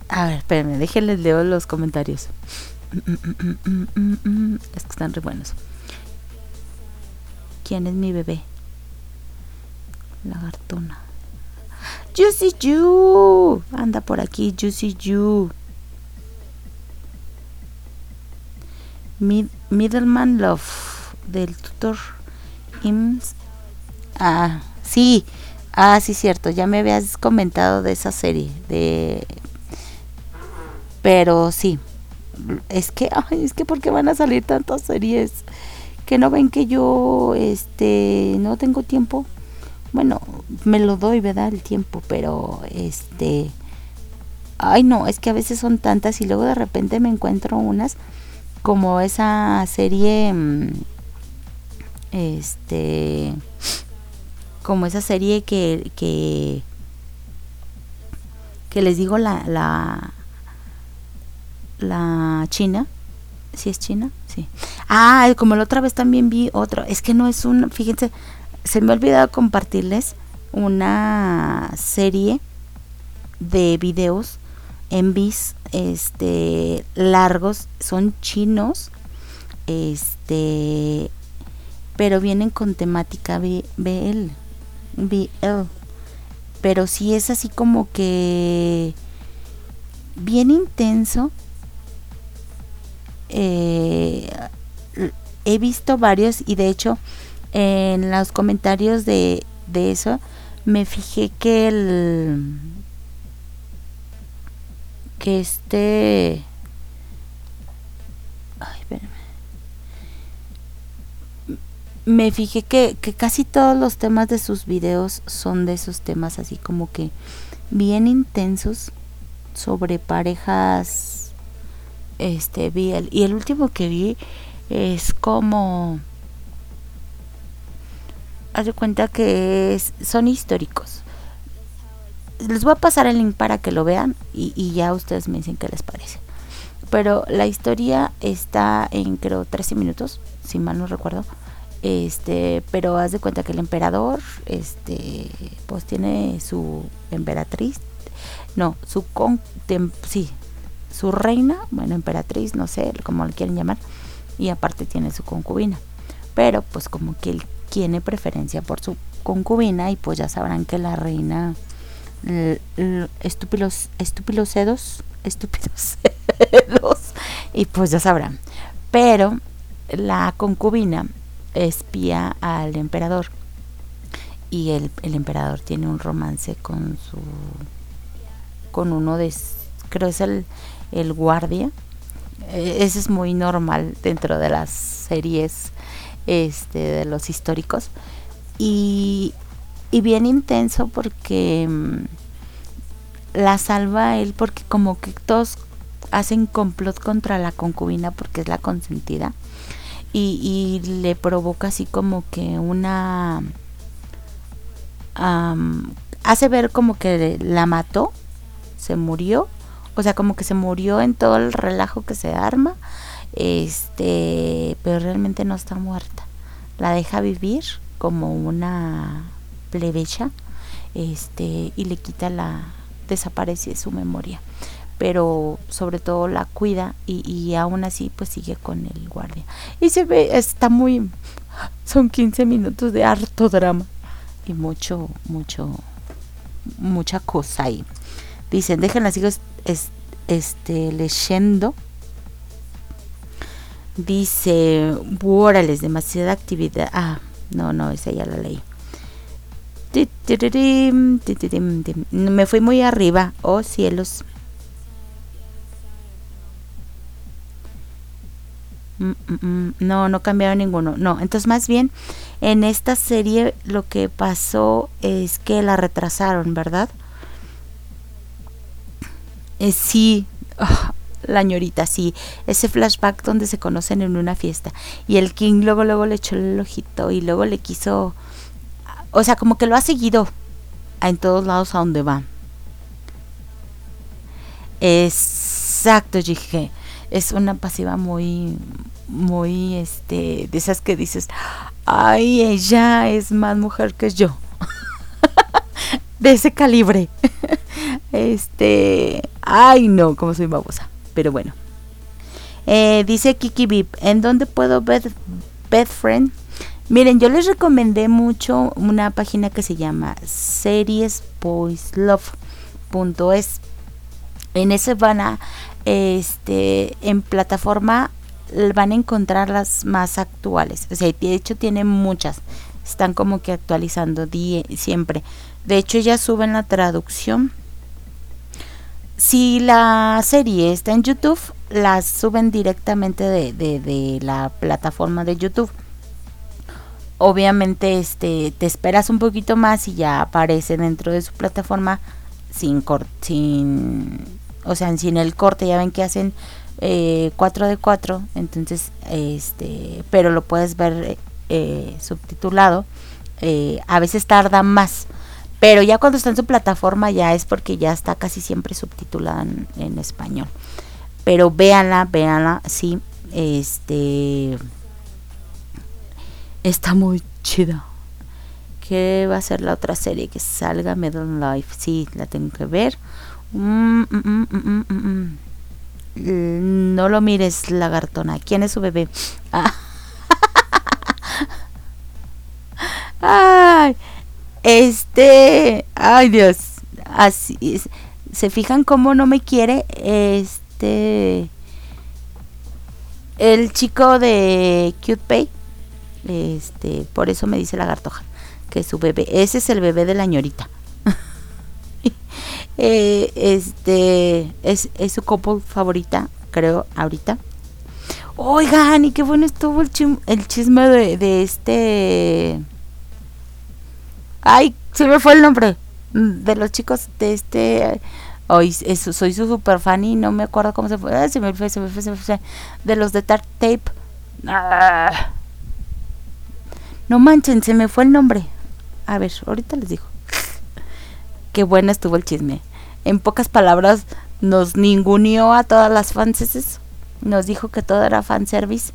a ver, espérenme, déjenles leo los comentarios. Es que están re buenos. ¿Quién es mi bebé? Lagartona. Juicy You. Anda por aquí, Juicy You. Middleman Love del tutor IMS. Ah, sí. Ah, sí, cierto. Ya me habías comentado de esa serie. De. Pero sí. Es que, ay, es que porque van a salir tantas series que no ven que yo, este, no tengo tiempo. Bueno, me lo doy, ¿verdad? El tiempo, pero este. Ay, no, es que a veces son tantas y luego de repente me encuentro unas como esa serie mm, este como esa serie que que, que les digo la la la china. Si es china sí. Ah como la otra vez también vi otro. Es que no es un fíjense se me ha olvidado compartirles una serie de videos en bis este largos son chinos este pero vienen con temática BL BL pero sí es así como que bien intenso. Eh, he visto varios y de hecho en los comentarios de, de eso me fijé que el que este ay, me fijé que, que casi todos los temas de sus videos son de esos temas así como que bien intensos sobre parejas este vi el, y el último que vi es como haz de cuenta que es, son históricos les voy a pasar el link para que lo vean y, ya ustedes me dicen qué les parece. pero la historia está en creo 13 minutos, si mal no recuerdo. Este, pero haz de cuenta que el emperador, este, pues tiene su emperatriz, no, su con, sí, su reina, bueno, emperatriz, no sé, como le quieren llamar, y aparte tiene su concubina. Pero pues como que él tiene preferencia por su concubina y pues ya sabrán que la reina estúpidos estúpidos sedos estúpidos sedos y pues ya sabrán. Pero la concubina espía al emperador y el, el emperador tiene un romance con su con uno de creo es el, el guardia. E, ese es muy normal dentro de las series este de los históricos. Y, y bien intenso porque mm, la salva él porque como que todos hacen complot contra la concubina porque es la consentida y, y le provoca así como que una hace ver como que la mató se murió o sea como que se murió en todo el relajo que se arma este pero realmente no está muerta. La deja vivir como una plebeya este y le quita la desaparece su memoria pero sobre todo la cuida y, y aún así pues sigue con el guardia y se ve está muy son 15 minutos de harto drama y mucho mucho mucha cosa ahí dicen déjenla sigo este leyendo Dice, órales, demasiada actividad. Ah, no, no, esa ya la leí. Me fui muy arriba. Oh cielos. Mm, mm, mm. No, no cambiaron ninguno. No, entonces más bien en esta serie lo que pasó es que la retrasaron, ¿verdad? Eh, sí, ah, la ñorita, sí, ese flashback donde se conocen en una fiesta y el King luego luego le echó el ojito y luego le quiso, o sea, como que lo ha seguido en todos lados a donde va. Exacto, dije, es una pasiva muy, muy, este, de esas que dices, ay, ella es más mujer que yo. de ese calibre. este, ay, no, como soy babosa pero bueno. Eh, dice Kiki Vip, ¿en dónde puedo ver Bedfriend? Miren, yo les recomendé mucho una página que se llama seriesboyslove.es. En ese van a, este, en plataforma van a encontrar las más actuales. O sea, de hecho tienen muchas. Están como que actualizando siempre. De hecho ya suben la traducción si la serie está en YouTube, la suben directamente de, la plataforma de YouTube. Obviamente, este, te esperas un poquito más y ya aparece dentro de su plataforma sin sin, o sea, sin el corte. Ya ven que hacen eh, 4 de 4, entonces, este, pero lo puedes ver eh, subtitulado. Eh, a veces tarda más pero ya cuando está en su plataforma ya es porque ya está casi siempre subtitulada en, español. Pero véanla, véanla, sí, este está muy chida. ¿Qué va a ser la otra serie que salga? Middle Life. Sí, la tengo que ver. Mm, mm, mm, no lo mires, lagartona. ¿Quién es su bebé? Ay, este, ay Dios, así se fijan cómo no me quiere este el chico de Cute Pay. Este, por eso me dice la gartoja que su bebé, ese es el bebé de la ñorita. Eh, este es, su couple favorita, creo, ahorita. Oigan, y qué bueno estuvo el, chisme de, de este Ay, se me fue el nombre de los chicos de este. Hoy soy su super fan y no me acuerdo cómo se fue. se me fue, se me fue, se me fue. De los de Tart Tape. Ah. No manchen, se me fue el nombre. A ver, ahorita les digo. Qué bueno estuvo el chisme. En pocas palabras, nos ninguneó a todas las fanses, nos dijo que todo era fanservice.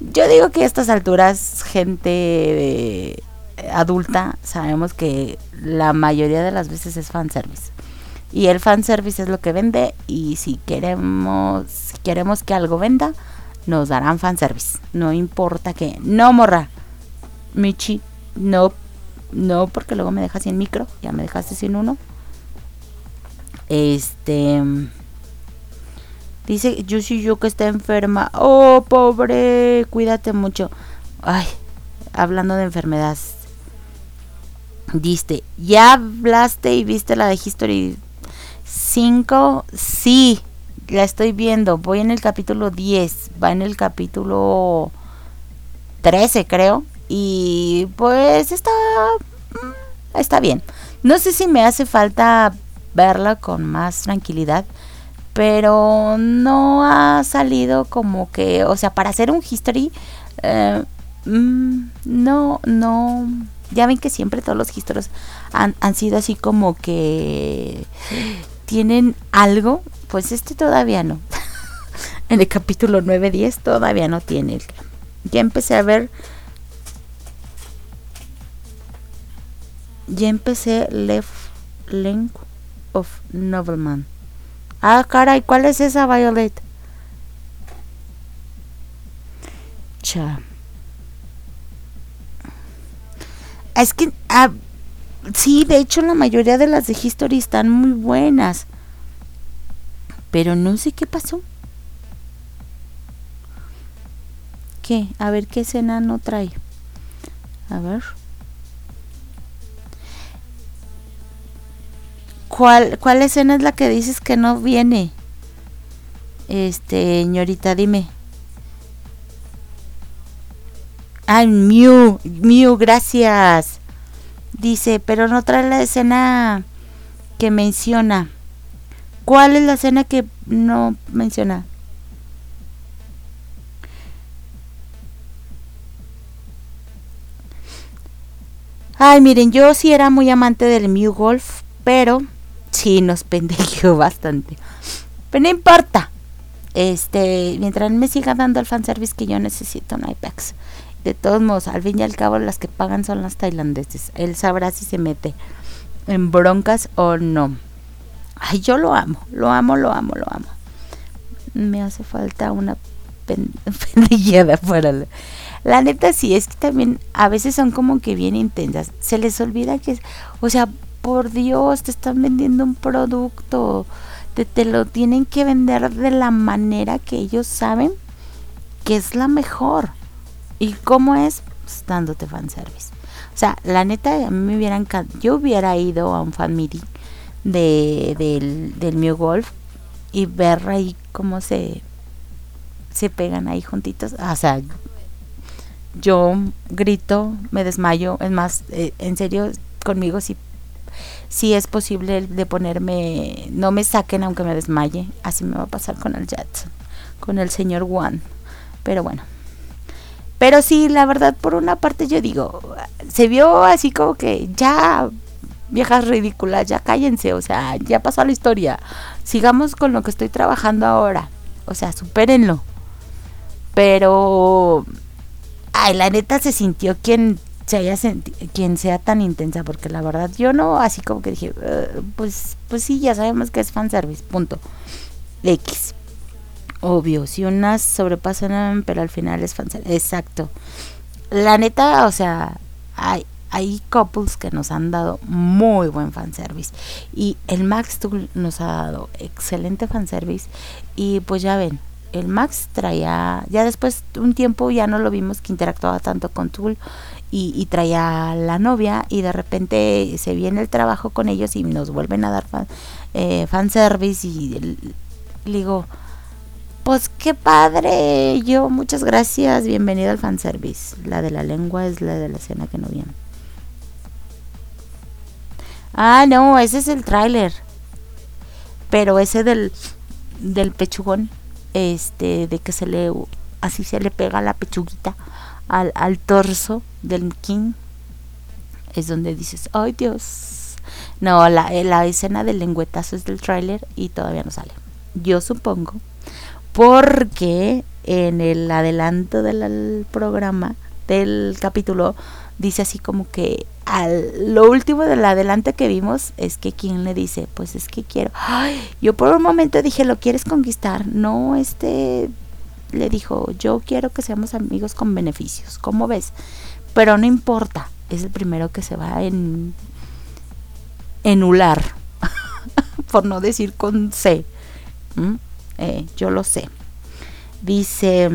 Yo digo que a estas alturas, gente eh, adulta, sabemos que la mayoría de las veces es fanservice. Y el fanservice es lo que vende y si queremos, si queremos que algo venda, nos darán fanservice. No importa que... No, morra. Michi, no. No, porque luego me dejas sin micro. Ya me dejaste sin uno. Este... Dice Yushi Yu que está enferma. Oh, pobre. Cuídate mucho. Ay, hablando de enfermedades. Diste, ¿ya hablaste y viste la de History 5? Sí, la estoy viendo. Voy en el capítulo 10. Va en el capítulo 13, creo. Y pues está. mm, Está bien. No sé si me hace falta verla con más tranquilidad. Pero no ha salido como que. O sea, para hacer un history. eh, mm, no, no. Ya ven que siempre todos los historias han, han sido así como que tienen algo, pues este todavía no. en el capítulo 9-10 todavía no tiene. Ya empecé a ver. Ya empecé Left Link of Nobleman. Ah, caray, ¿cuál es esa Violet? Cha. Es que, ah, sí, de hecho la mayoría de las de History están muy buenas. Pero no sé qué pasó. ¿Qué? A ver qué escena no trae. A ver. ¿Cuál, ¿Cuál escena es la que dices que no viene? Este, señorita, dime. Ay, Mew, Mew, gracias. Dice, pero no trae la escena que menciona. ¿Cuál es la escena que no menciona? Ay, miren, yo sí era muy amante del Mew Golf, pero sí nos pendejeó bastante. Pero no importa. Este, mientras me siga dando el fanservice que yo necesito en IPEX. De todos modos, al fin y al cabo, las que pagan son las tailandeses. Él sabrá si se mete en broncas o no. Ay, yo lo amo, lo amo, lo amo, lo amo. Me hace falta una pen pendejada para la, la neta sí, es que también a veces son como que bien intensas. Se les olvida que, o sea, por Dios, te están vendiendo un producto. Te, te lo tienen que vender de la manera que ellos saben que es la mejor. ¿Y cómo es? Pues dándote fanservice. O sea, la neta, a mí me hubiera encantado. Yo hubiera ido a un fan meeting de, del, del Mew Golf y ver ahí cómo se, se pegan ahí juntitos. O sea, yo grito, me desmayo. Es más, eh, en serio, conmigo sí, sí es posible de ponerme. No me saquen aunque me desmaye. Así me va a pasar con el Jackson, con el señor One. Pero bueno. Pero sí, la verdad, por una parte yo digo, se vio así como que ya, viejas ridículas, ya cállense, o sea, ya pasó la historia. Sigamos con lo que estoy trabajando ahora. O sea, supérenlo. Pero, ay, la neta se sintió quien se haya quien sea tan intensa, porque la verdad yo no, así como que dije, "Eh, pues, pues sí, ya sabemos que es fanservice, punto. X. Obvio, si unas sobrepasan, pero al final es fanservice. Exacto. La neta, o sea, hay, hay couples que nos han dado muy buen fanservice. Y el Max Tool nos ha dado excelente fanservice. Y pues ya ven, el Max traía, ya después de un tiempo ya no lo vimos que interactuaba tanto con Tool. Y, y traía la novia y de repente se viene el trabajo con ellos y nos vuelven a dar fan, eh, fanservice y le digo, pues qué padre. Yo, muchas gracias. Bienvenida al fanservice. La de la lengua es la de la escena que no vieron. Ah, no, ese es el tráiler. Pero ese del, del pechugón, este, de que se le, así se le pega la pechuguita al, al torso del King, es donde dices, ay Dios, No, la, la escena del lengüetazo es del tráiler y todavía no sale. Yo supongo. Porque en el adelanto del programa, del capítulo, dice así como que al, lo último del adelante que vimos es que quien le dice, pues es que quiero. Yo por un momento dije, ¿lo quieres conquistar? No, este le dijo, yo quiero que seamos amigos con beneficios. ¿Cómo ves? Pero no importa, es el primero que se va en enular, por no decir con C. Eh, yo lo sé. Dice,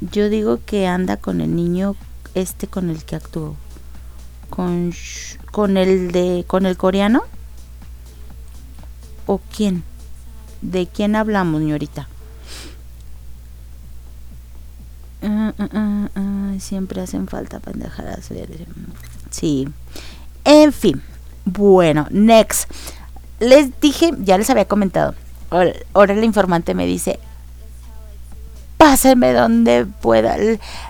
yo digo que anda con el niño este con el que actuó. Con, con el de, con el coreano. ¿O quién? ¿De quién hablamos, señorita? Ah, ah, ah, siempre hacen falta pendejadas. Sí. En fin. Bueno, next. Les dije, ya les había comentado. Ahora, el informante me dice, pásenme donde pueda.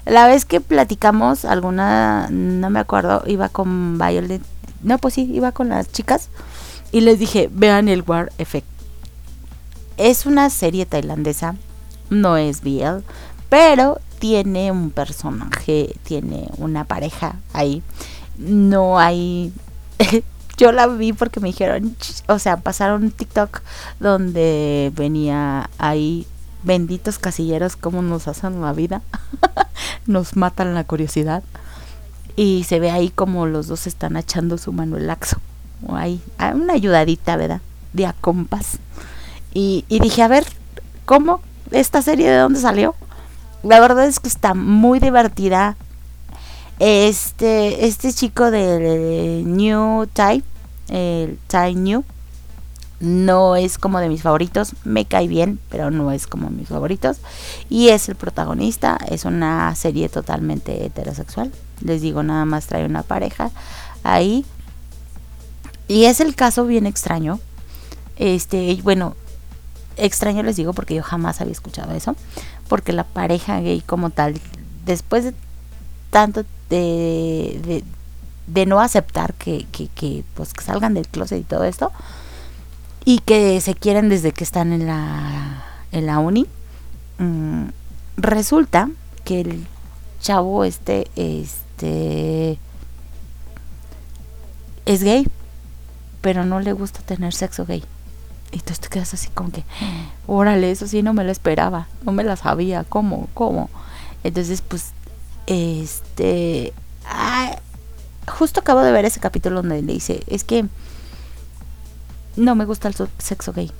La vez que platicamos, alguna, no me acuerdo, iba con Violet. No, pues sí, iba con las chicas. Y les dije, vean el War Effect. Es una serie tailandesa, no es BL, pero tiene un personaje, tiene una pareja ahí. No hay... Yo la vi porque me dijeron, o sea, pasaron un TikTok donde venía ahí benditos casilleros cómo nos hacen la vida, nos matan la curiosidad. Y se ve ahí como los dos están echando su mano el laxo. Ahí, una ayudadita, ¿verdad? De a compas. Y, y dije, a ver, ¿cómo? ¿Esta serie de dónde salió? La verdad es que está muy divertida. Este, este chico de New Type, el Type New, no es como de mis favoritos, me cae bien, pero no es como mis favoritos. Y es el protagonista, es una serie totalmente heterosexual. Les digo, nada más trae una pareja ahí. Y es el caso bien extraño. Este, bueno, extraño les digo porque yo jamás había escuchado eso. Porque la pareja gay como tal, después de tanto de, de, no aceptar que, que, pues, que salgan del closet y todo esto, y que se quieren desde que están en la, en la uni. Mm, resulta que el chavo este, este, es gay, pero no le gusta tener sexo gay. Y entonces te quedas así como que, órale, eso sí no me lo esperaba, no me la sabía, ¿cómo? ¿Cómo? Entonces, pues, este, justo acabo de ver ese capítulo donde le dice, es que no me gusta el sexo gay.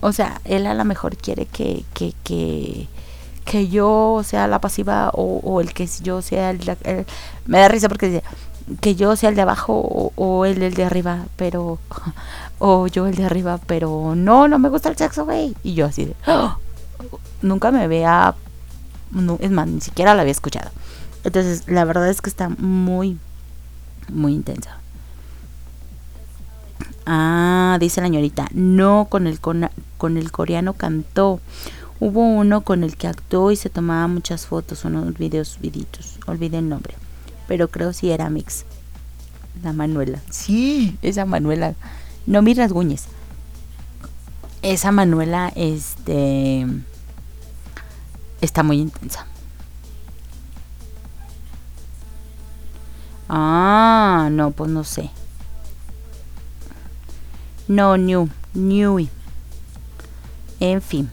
O sea, él a lo mejor quiere que, que, que, que yo sea la pasiva o, el que yo sea el, Me da risa porque dice que yo sea el de abajo o, él el de arriba, pero... O yo el de arriba, pero no, no me gusta el sexo gay. Y yo así de... ¡Oh! nunca me vea... No, es más, ni siquiera la había escuchado. Entonces, la verdad es que está muy, muy intensa. Ah, dice la señorita, no, con el, con, el coreano cantó. Hubo uno con el que actuó y se tomaba muchas fotos, unos videos viditos. Olvidé el nombre. Pero creo si era Mix. La Manuela. Sí, esa Manuela. No mi rasguñes. Esa Manuela, este. Está muy intensa. Ah, no, pues no sé. No, new, new. En fin.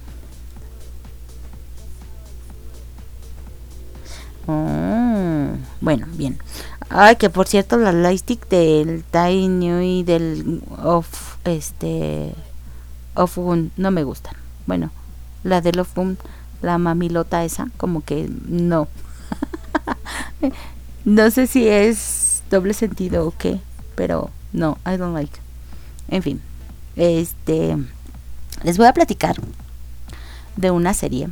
Oh, bueno, bien. Ay, que por cierto, la lightstick del Tiny y del of este of no me gustan. Bueno, la del of la mamilota esa, como que no. no sé si es doble sentido o qué, pero no, I don't like. En fin, este les voy a platicar de una serie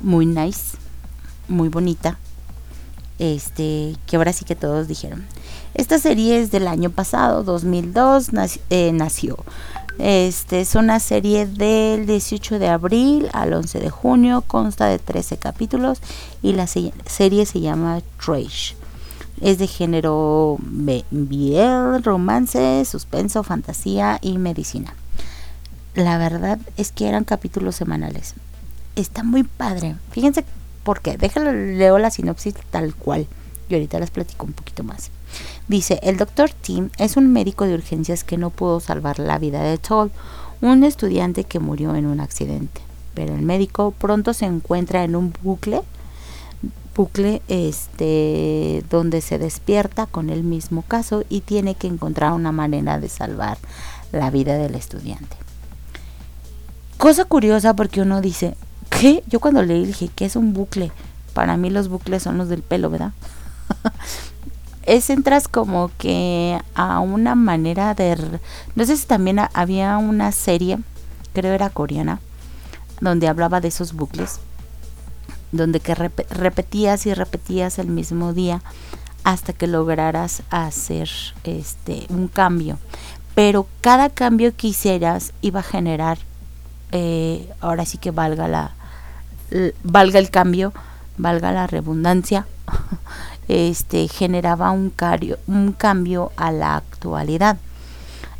muy nice, muy bonita. Este, que ahora sí que todos dijeron. Esta serie es del año pasado, 2002, eh, nació. Este es una serie del 18 de abril al 11 de junio, consta de 13 capítulos y la se- serie se llama Trash. Es de género biel, romance, suspenso, fantasía y medicina. La verdad es que eran capítulos semanales. Está muy padre. Fíjense por qué. Déjenle leo la sinopsis tal cual. Y ahorita les platico un poquito más. Dice, el doctor Tim es un médico de urgencias que no pudo salvar la vida de Toll, un estudiante que murió en un accidente. Pero el médico pronto se encuentra en un bucle, bucle este, donde se despierta con el mismo caso y tiene que encontrar una manera de salvar la vida del estudiante. Cosa curiosa porque uno dice, ¿qué? Yo cuando leí dije, ¿qué es un bucle? Para mí los bucles son los del pelo, ¿verdad? es entras como que a una manera de... No sé si también ha- había una serie, creo era coreana, donde hablaba de esos bucles, donde que rep- repetías y repetías el mismo día hasta que lograras hacer este un cambio. Pero cada cambio que hicieras iba a generar, eh, ahora sí que valga la, valga el cambio, valga la redundancia, este generaba un, cambio a la actualidad.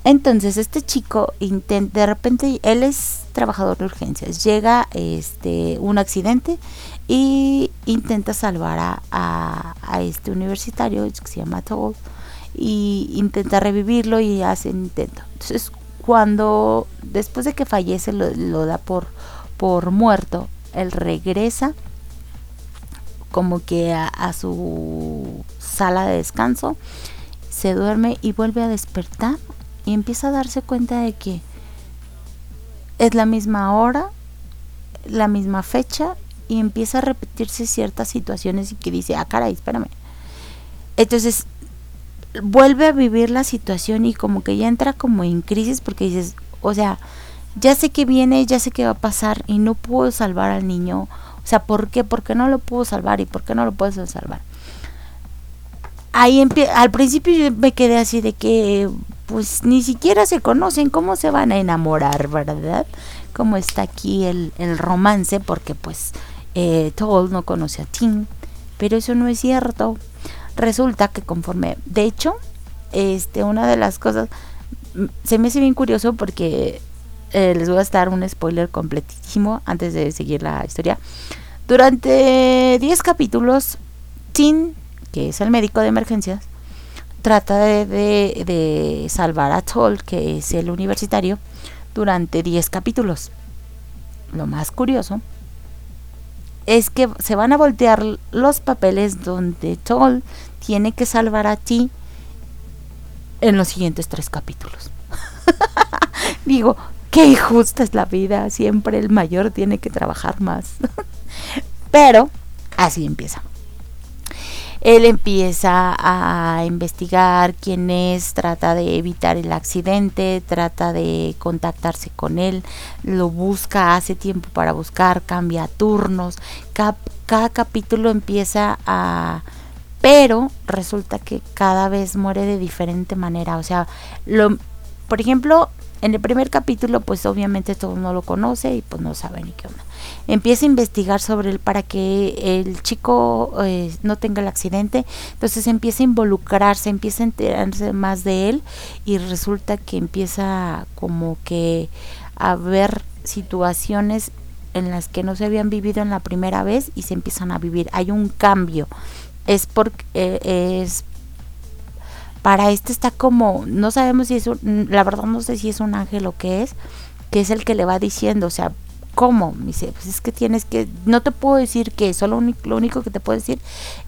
Entonces este chico intenta, de repente él es trabajador de urgencias, llega este un accidente y intenta salvar a, este universitario que se llama Toll y intenta revivirlo y hace intento. Entonces cuando después de que fallece lo, da por muerto, él regresa como que a, su sala de descanso, se duerme y vuelve a despertar y empieza a darse cuenta de que es la misma hora, la misma fecha y empieza a repetirse ciertas situaciones y que dice, ah, caray, espérame. Entonces vuelve a vivir la situación y como que ya entra como en crisis porque dices, o sea, ya sé que viene, ya sé que va a pasar y no puedo salvar al niño. O sea, ¿por qué? ¿Por qué no lo puedo salvar y por qué no lo puedo salvar? Ahí al principio yo me quedé así de que pues ni siquiera se conocen, ¿cómo se van a enamorar, verdad? Como está aquí el, el romance, porque pues eh, Toll no conoce a Tim, pero eso no es cierto. Resulta que conforme, de hecho, este, una de las cosas, mm, se me hace bien curioso porque eh, les voy a dar un spoiler completísimo antes de seguir la historia. Durante 10 capítulos, Tim, que es el médico de emergencias, trata de, de- de salvar a Toll, que es el universitario, durante 10 capítulos. Lo más curioso es que se van a voltear los papeles donde Toll tiene que salvar a ti en los siguientes tres capítulos. Digo, qué injusta es la vida, siempre el mayor tiene que trabajar más. Pero así empieza. Él empieza a investigar quién es, trata de evitar el accidente, trata de contactarse con él, lo busca, hace tiempo para buscar, cambia turnos, cada capítulo empieza a... Pero resulta que cada vez muere de diferente manera, o sea, lo, por ejemplo, en el primer capítulo, pues obviamente todo no lo conoce y pues no sabe ni qué onda. Empieza a investigar sobre él para que el chico eh, no tenga el accidente. Entonces empieza a involucrarse, empieza a enterarse más de él y resulta que empieza como que a ver situaciones en las que no se habían vivido en la primera vez y se empiezan a vivir. Hay un cambio. Es porque eh, es para este está como, no sabemos si es un, la verdad no sé si es un ángel o qué es, que es el que le va diciendo, o sea, ¿cómo? Me dice, pues es que tienes que, no te puedo decir que, solo lo único que te puedo decir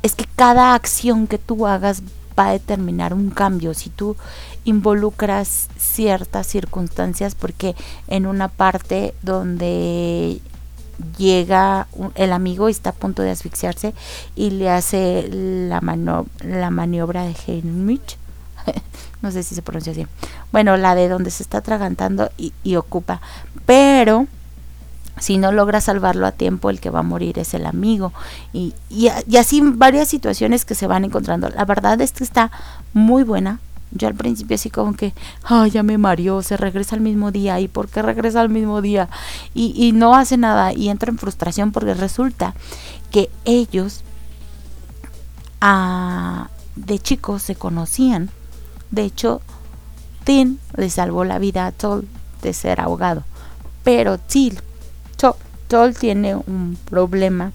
es que cada acción que tú hagas va a determinar un cambio, si tú involucras ciertas circunstancias, porque en una parte donde llega el amigo y está a punto de asfixiarse y le hace la, mano, la maniobra de Heinrich, no sé si se pronuncia así. Bueno, la de donde se está atragantando y, y ocupa. Pero si no logra salvarlo a tiempo, el que va a morir es el amigo. Y, y, y así varias situaciones que se van encontrando. La verdad es que está muy buena. Yo al principio así como que, ay, ya me mareó, se regresa al mismo día. ¿Y por qué regresa al mismo día? Y, y no hace nada y entra en frustración porque resulta que ellos ah, de chicos se conocían. De hecho, Tin le salvó la vida a Tol de ser ahogado. Pero Til, Tol, Tol tiene un problema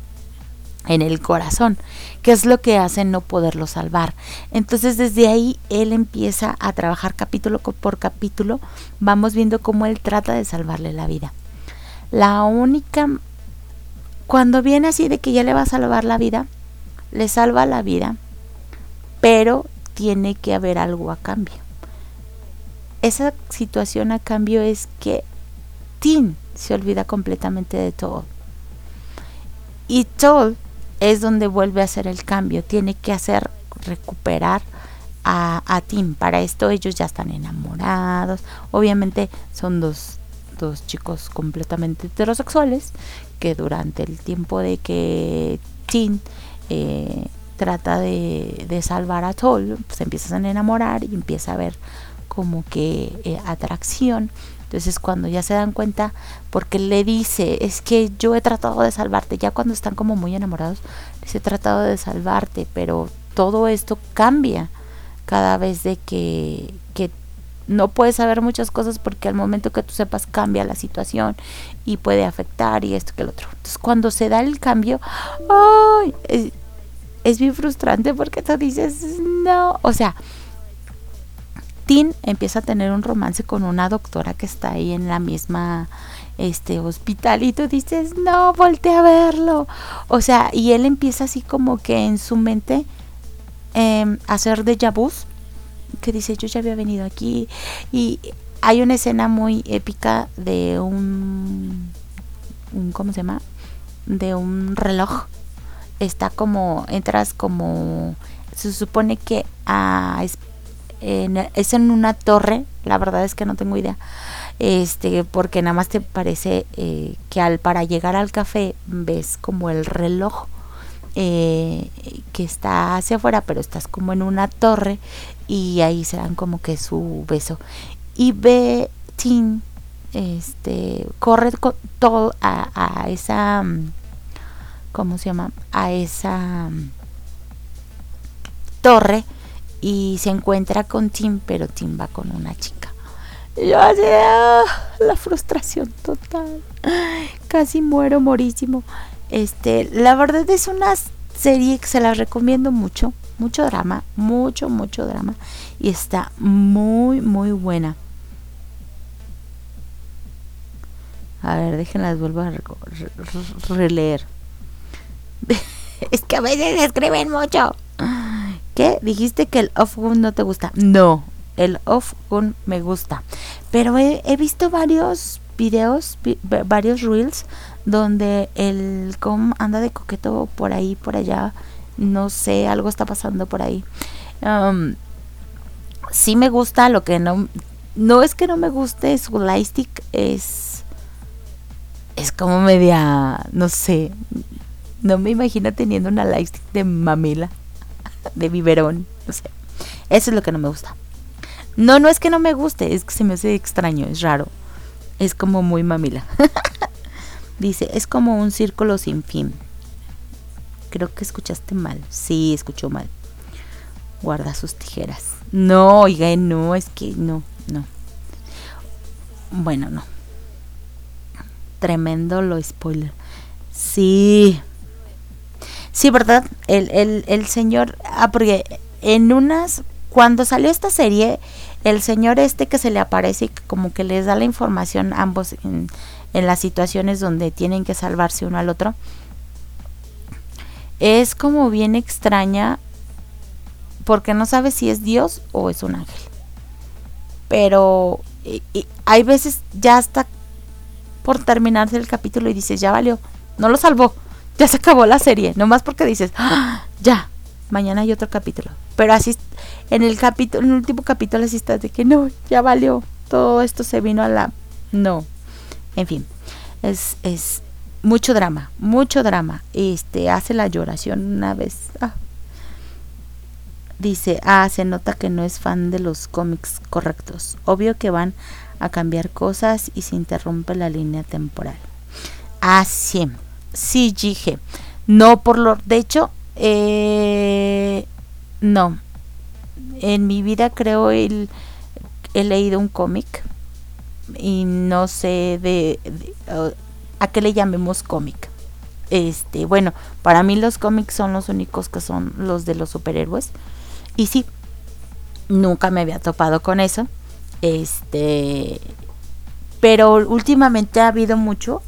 en el corazón, que es lo que hace no poderlo salvar. Entonces desde ahí él empieza a trabajar capítulo por capítulo, vamos viendo cómo él trata de salvarle la vida. La única, cuando viene así de que ya le va a salvar la vida, le salva la vida, pero tiene que haber algo a cambio. Esa situación a cambio es que Tin se olvida completamente de todo. Y Tol es donde vuelve a hacer el cambio. Tiene que hacer recuperar a, a Tim. Para esto ellos ya están enamorados. Obviamente son dos, dos chicos completamente heterosexuales que durante el tiempo de que Tim eh, trata de, de, salvar a Tol, pues empiezan a enamorar y empieza a ver como que eh, atracción entonces cuando ya se dan cuenta, porque le dice, es que yo he tratado de salvarte, ya cuando están como muy enamorados, les he tratado de salvarte, pero todo esto cambia cada vez de que, que no puedes saber muchas cosas porque al momento que tú sepas cambia la situación y puede afectar y esto que el otro. Entonces cuando se da el cambio, ¡ay! Es, es bien frustrante porque tú dices, no, o sea, Tin empieza a tener un romance con una doctora que está ahí en la misma este hospital y tú dices, no, voltea a verlo. O sea, y él empieza así como que en su mente eh, a hacer de vus, que dice, yo ya había venido aquí. Y hay una escena muy épica de un, un ¿cómo se llama? De un reloj. Está como, entras como, se supone que a es en una torre, la verdad es que no tengo idea, este, porque nada más te parece eh, que al para llegar al café ves como el reloj eh, que está hacia afuera, pero estás como en una torre y ahí se dan como que su beso. Y ve Tim, este, corre todo a, a esa, ¿cómo se llama? A esa torre y se encuentra con Tim, pero Tim va con una chica. yo así, ah, la frustración total. Casi muero, morísimo. Este, la verdad es una serie que se la recomiendo mucho, mucho drama, mucho, mucho drama y está muy, muy buena. A ver, déjenlas vuelvo a releer. es que a veces escriben mucho. ¿Qué? Dijiste que el off-gun no te gusta. No, el off-gun me gusta. Pero he, visto varios videos, varios reels, donde el com anda de coqueto por ahí, por allá. No sé, algo está pasando por ahí. Um, sí me gusta, lo que no... No es que no me guste, su lightstick es... Es como media... No sé. No me imagino teniendo una lightstick de mamila de biberón, no sé. Eso es lo que no me gusta. No, no es que no me guste, es que se me hace extraño, es raro. Es como muy mamila. Dice, es como un círculo sin fin. Creo que escuchaste mal. Sí, escuchó mal. Guarda sus tijeras. No, oiga, no, es que no, no. Bueno, no. Tremendo lo spoiler. Sí, Sí, ¿verdad? El, el, el señor, ah, porque en unas, cuando salió esta serie, el señor este que se le aparece y como que les da la información ambos en, las situaciones donde tienen que salvarse uno al otro, es como bien extraña porque no sabe si es Dios o es un ángel. Pero hay veces ya está por terminarse el capítulo y dices, ya valió, no lo salvó ya se acabó la serie, nomás porque dices, ¡Ah! ya, mañana hay otro capítulo. Pero así, en el capítulo, en el último capítulo así estás de que no, ya valió, todo esto se vino a la... No, en fin, es, es mucho drama, mucho drama. Este, hace la lloración una vez. Ah. dice, ah, se nota que no es fan de los cómics correctos. Obvio que van a cambiar cosas y se interrumpe la línea temporal. Ah, sí, dije. No por lo... De hecho, eh, no. En mi vida creo el, he leído un cómic y no sé de, de- a qué le llamemos cómic. Este, bueno, para mí los cómics son los únicos que son los de los superhéroes. Y sí, nunca me había topado con eso. Este, pero últimamente ha habido mucho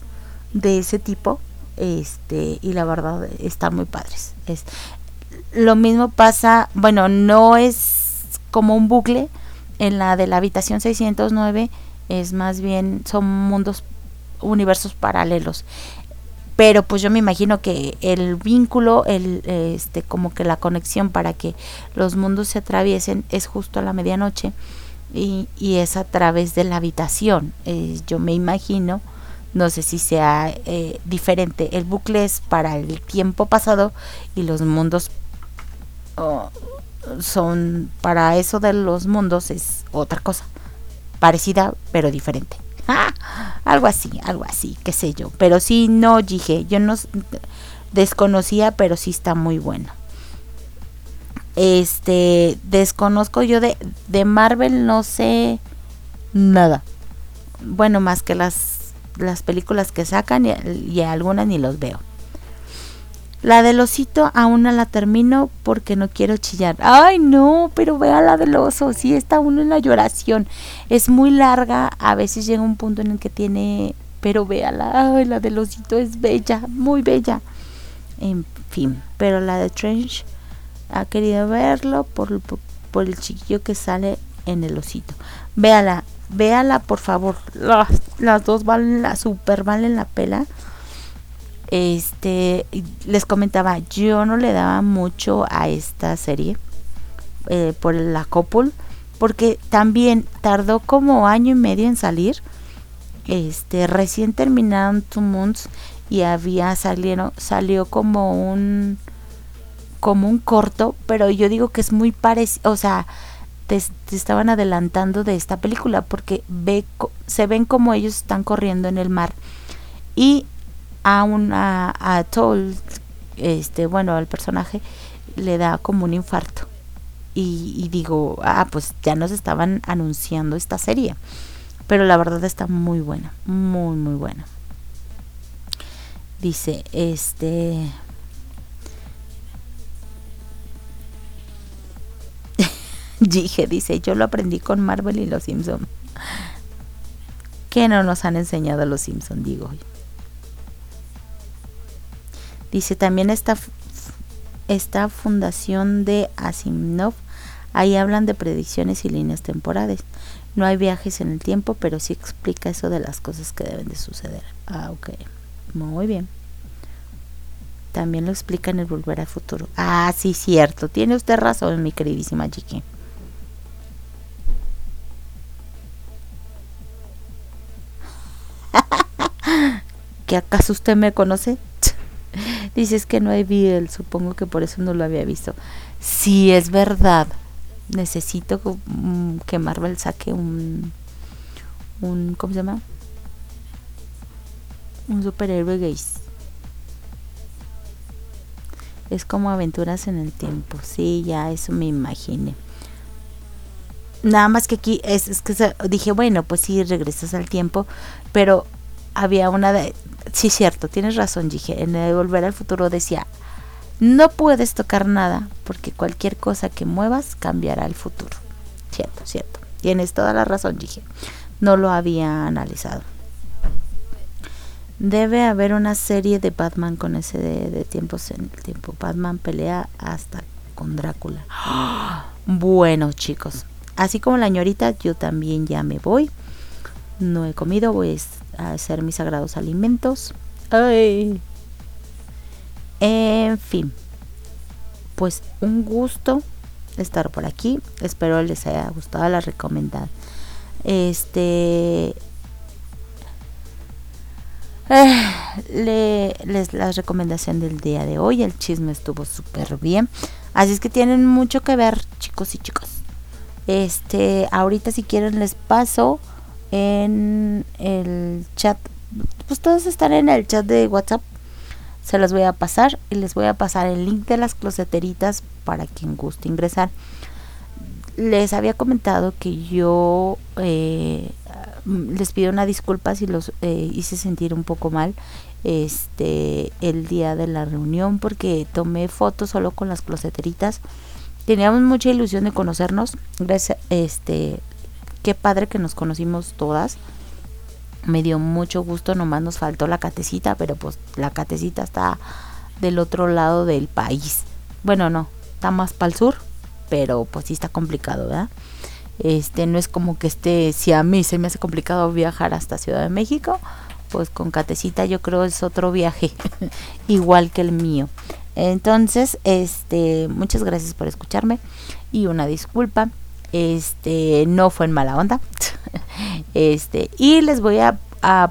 de ese tipo. Este, y la verdad están muy padres. Es, lo mismo pasa, bueno, no es como un bucle en la de la habitación 609, es más bien son mundos universos paralelos. Pero pues yo me imagino que el vínculo, el este como que la conexión para que los mundos se atraviesen es justo a la medianoche y, y es a través de la habitación. Eh, yo me imagino, no sé si sea eh, diferente. El bucle es para el tiempo pasado y los mundos son para eso de los mundos es otra cosa parecida pero diferente ¡Ah! algo así algo así qué sé yo pero sí no dije yo no desconocía pero sí está muy bueno este desconozco yo de, de Marvel no sé nada bueno más que las las películas que sacan y, algunas ni los veo la del osito aún no la termino porque no quiero chillar. Ay, no, pero vea la del oso. Sí está uno en la lloración. Es muy larga. A veces llega un punto en el que tiene... Pero véala. Ay, la del osito es bella. Muy bella. En fin. Pero la de Trench ha querido verlo por, por, por el chiquillo que sale en el osito. Véala. Véala, por favor. Las, las dos valen la super valen la pela este les comentaba yo no le daba mucho a esta serie eh, por la cópula porque también tardó como año y medio en salir este recién terminaron Two Months y había salieron salió como un como un corto pero yo digo que es muy parecido o sea te, estaban adelantando de esta película porque ve se ven como ellos están corriendo en el mar. Y a una a Toll este bueno al personaje le da como un infarto. Y digo ah pues ya nos estaban anunciando esta serie. Pero la verdad está muy buena muy muy buena. Dice este dije dice yo lo aprendí con Marvel y los Simpson que no nos han enseñado los Simpson digo Dice también esta, esta fundación de Asimov, ahí hablan de predicciones y líneas temporales. No hay viajes en el tiempo, pero sí explica eso de las cosas que deben de suceder. Ah, ok. Muy bien. También lo explica en el Volver al Futuro. Ah, sí, cierto. Tiene usted razón, mi queridísima Chiqui. ¿Que acaso usted me conoce? Dices que no hay Beatles, supongo que por eso no lo había visto. Sí, es verdad. Necesito mm, que Marvel saque un, un ¿cómo se llama? Un superhéroe gays. Es como aventuras en el tiempo. Sí, ya eso me imaginé. Nada más que aquí es, es que dije, bueno, pues sí, regresas al tiempo, pero había una de... Sí, cierto, tienes razón, dije. En el Volver al Futuro decía, no puedes tocar nada porque cualquier cosa que muevas cambiará el futuro. Cierto, cierto. Tienes toda la razón, dije. No lo había analizado. Debe haber una serie de Batman con ese de, de tiempos en el tiempo. Batman pelea hasta con Drácula. Bueno, chicos. Así como la ñorita, yo también ya me voy. No he comido, voy a hacer mis sagrados alimentos. Ay. En fin. Pues un gusto estar por aquí. Espero les haya gustado la recomendada. Este. Eh, le, les la recomendación del día de hoy. El chisme estuvo súper bien. Así es que tienen mucho que ver, chicos y chicos. Este, ahorita si quieren les paso en el chat. Pues todos están en el chat de WhatsApp. Se los voy a pasar y les voy a pasar el link de las closeteritas para quien guste ingresar. Les había comentado que yo eh, les pido una disculpa si los eh, hice sentir un poco mal este el día de la reunión porque tomé fotos solo con las closeteritas teníamos mucha ilusión de conocernos. Gracias este qué padre que nos conocimos todas. Me dio mucho gusto nomás nos faltó la catecita pero pues la catecita está del otro lado del país. Bueno no está más para el sur pero pues sí está complicado verdad este no es como que esté si a mí se me hace complicado viajar hasta Ciudad de México pues con Catecita yo creo es otro viaje igual que el mío entonces este muchas gracias por escucharme y una disculpa este no fue en mala onda. Este y les voy a,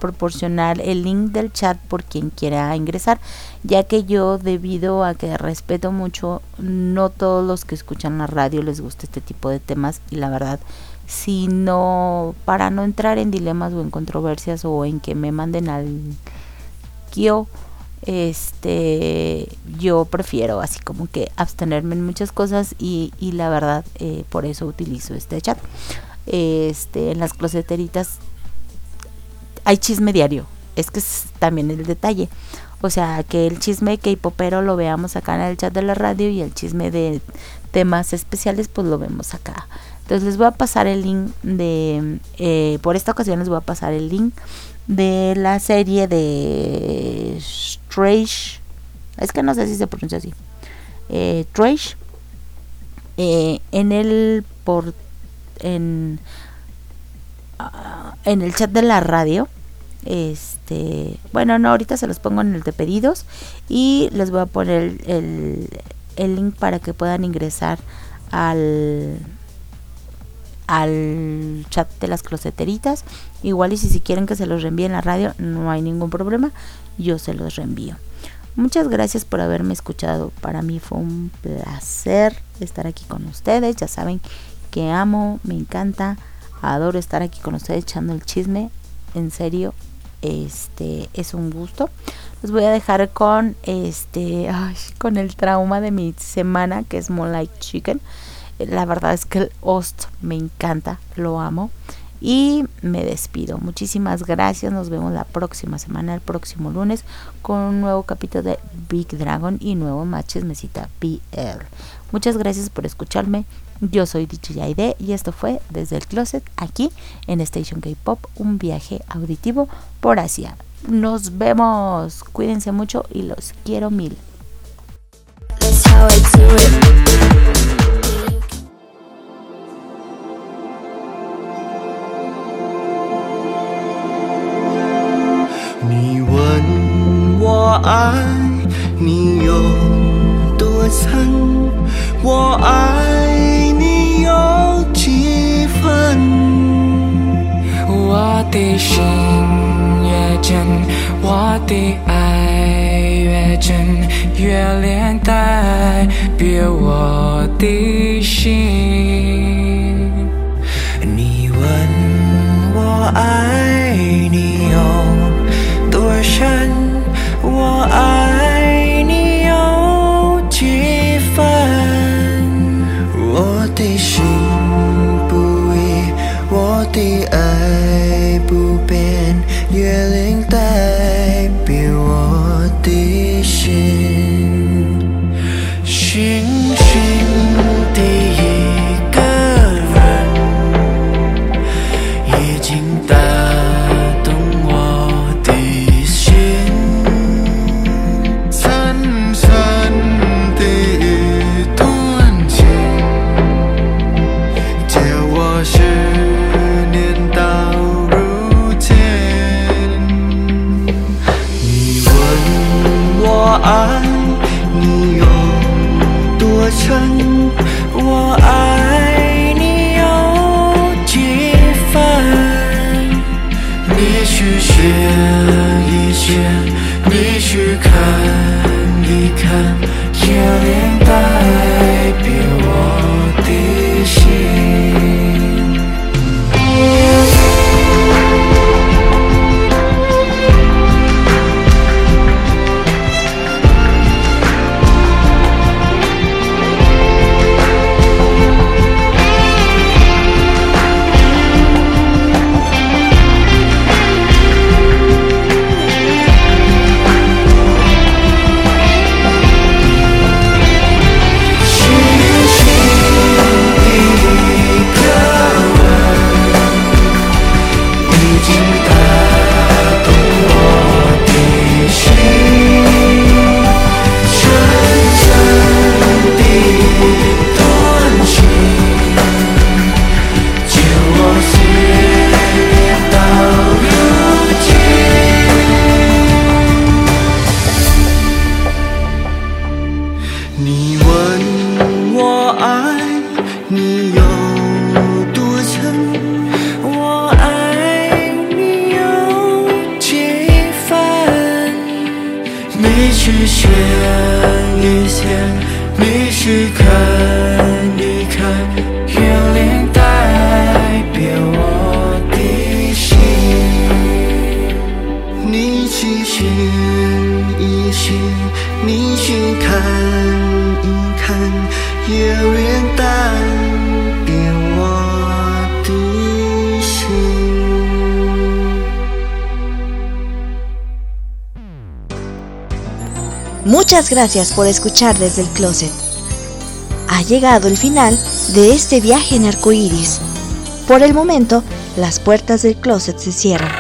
proporcionar el link del chat por quien quiera ingresar ya que yo debido a que respeto mucho no todos los que escuchan la radio les gusta este tipo de temas y la verdad si no para no entrar en dilemas o en controversias o en que me manden al kio este yo prefiero así como que abstenerme en muchas cosas y, y la verdad eh, por eso utilizo este chat. Este en las closeteritas hay chisme diario es que es también el detalle. O sea que el chisme que hipopero lo veamos acá en el chat de la radio y el chisme de temas especiales pues lo vemos acá. Entonces les voy a pasar el link de eh, por esta ocasión les voy a pasar el link de la serie de Trash es que no sé si se pronuncia así. Eh, Trash eh, en el por en ah, en el chat de la radio este bueno no ahorita se los pongo en el de pedidos y les voy a poner el, el link para que puedan ingresar al al chat de las closeteritas igual y si, si quieren que se los reenvíe en la radio no hay ningún problema yo se los reenvío. Muchas gracias por haberme escuchado para mí fue un placer estar aquí con ustedes ya saben que amo me encanta adoro estar aquí con ustedes echando el chisme en serio este es un gusto. Los voy a dejar con este con el trauma de mi semana que es Moonlight Chicken. La verdad es que el host me encanta lo amo y me despido. Muchísimas gracias. Nos vemos la próxima semana el próximo lunes con un nuevo capítulo de Big Dragon y nuevo Matches Mesita PL muchas gracias por escucharme. Yo soy DJ Aide y esto fue Desde el Closet aquí en Station K-Pop, un viaje auditivo por Asia. Nos vemos, cuídense mucho y los quiero mil. 我爱你有多深，我爱你有几分？我的心越真，我的爱越真，月亮代表我的心。你问我爱你有多深，我爱。Gracias por escuchar desde el closet. Ha llegado el final de este viaje en arcoíris. Por el momento, las puertas del closet se cierran,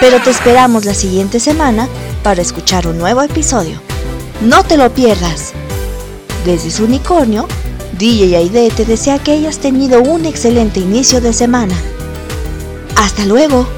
pero te esperamos la siguiente semana para escuchar un nuevo episodio. No te lo pierdas. Desde su unicornio, DJ Aide te desea que hayas tenido un excelente inicio de semana. Hasta luego.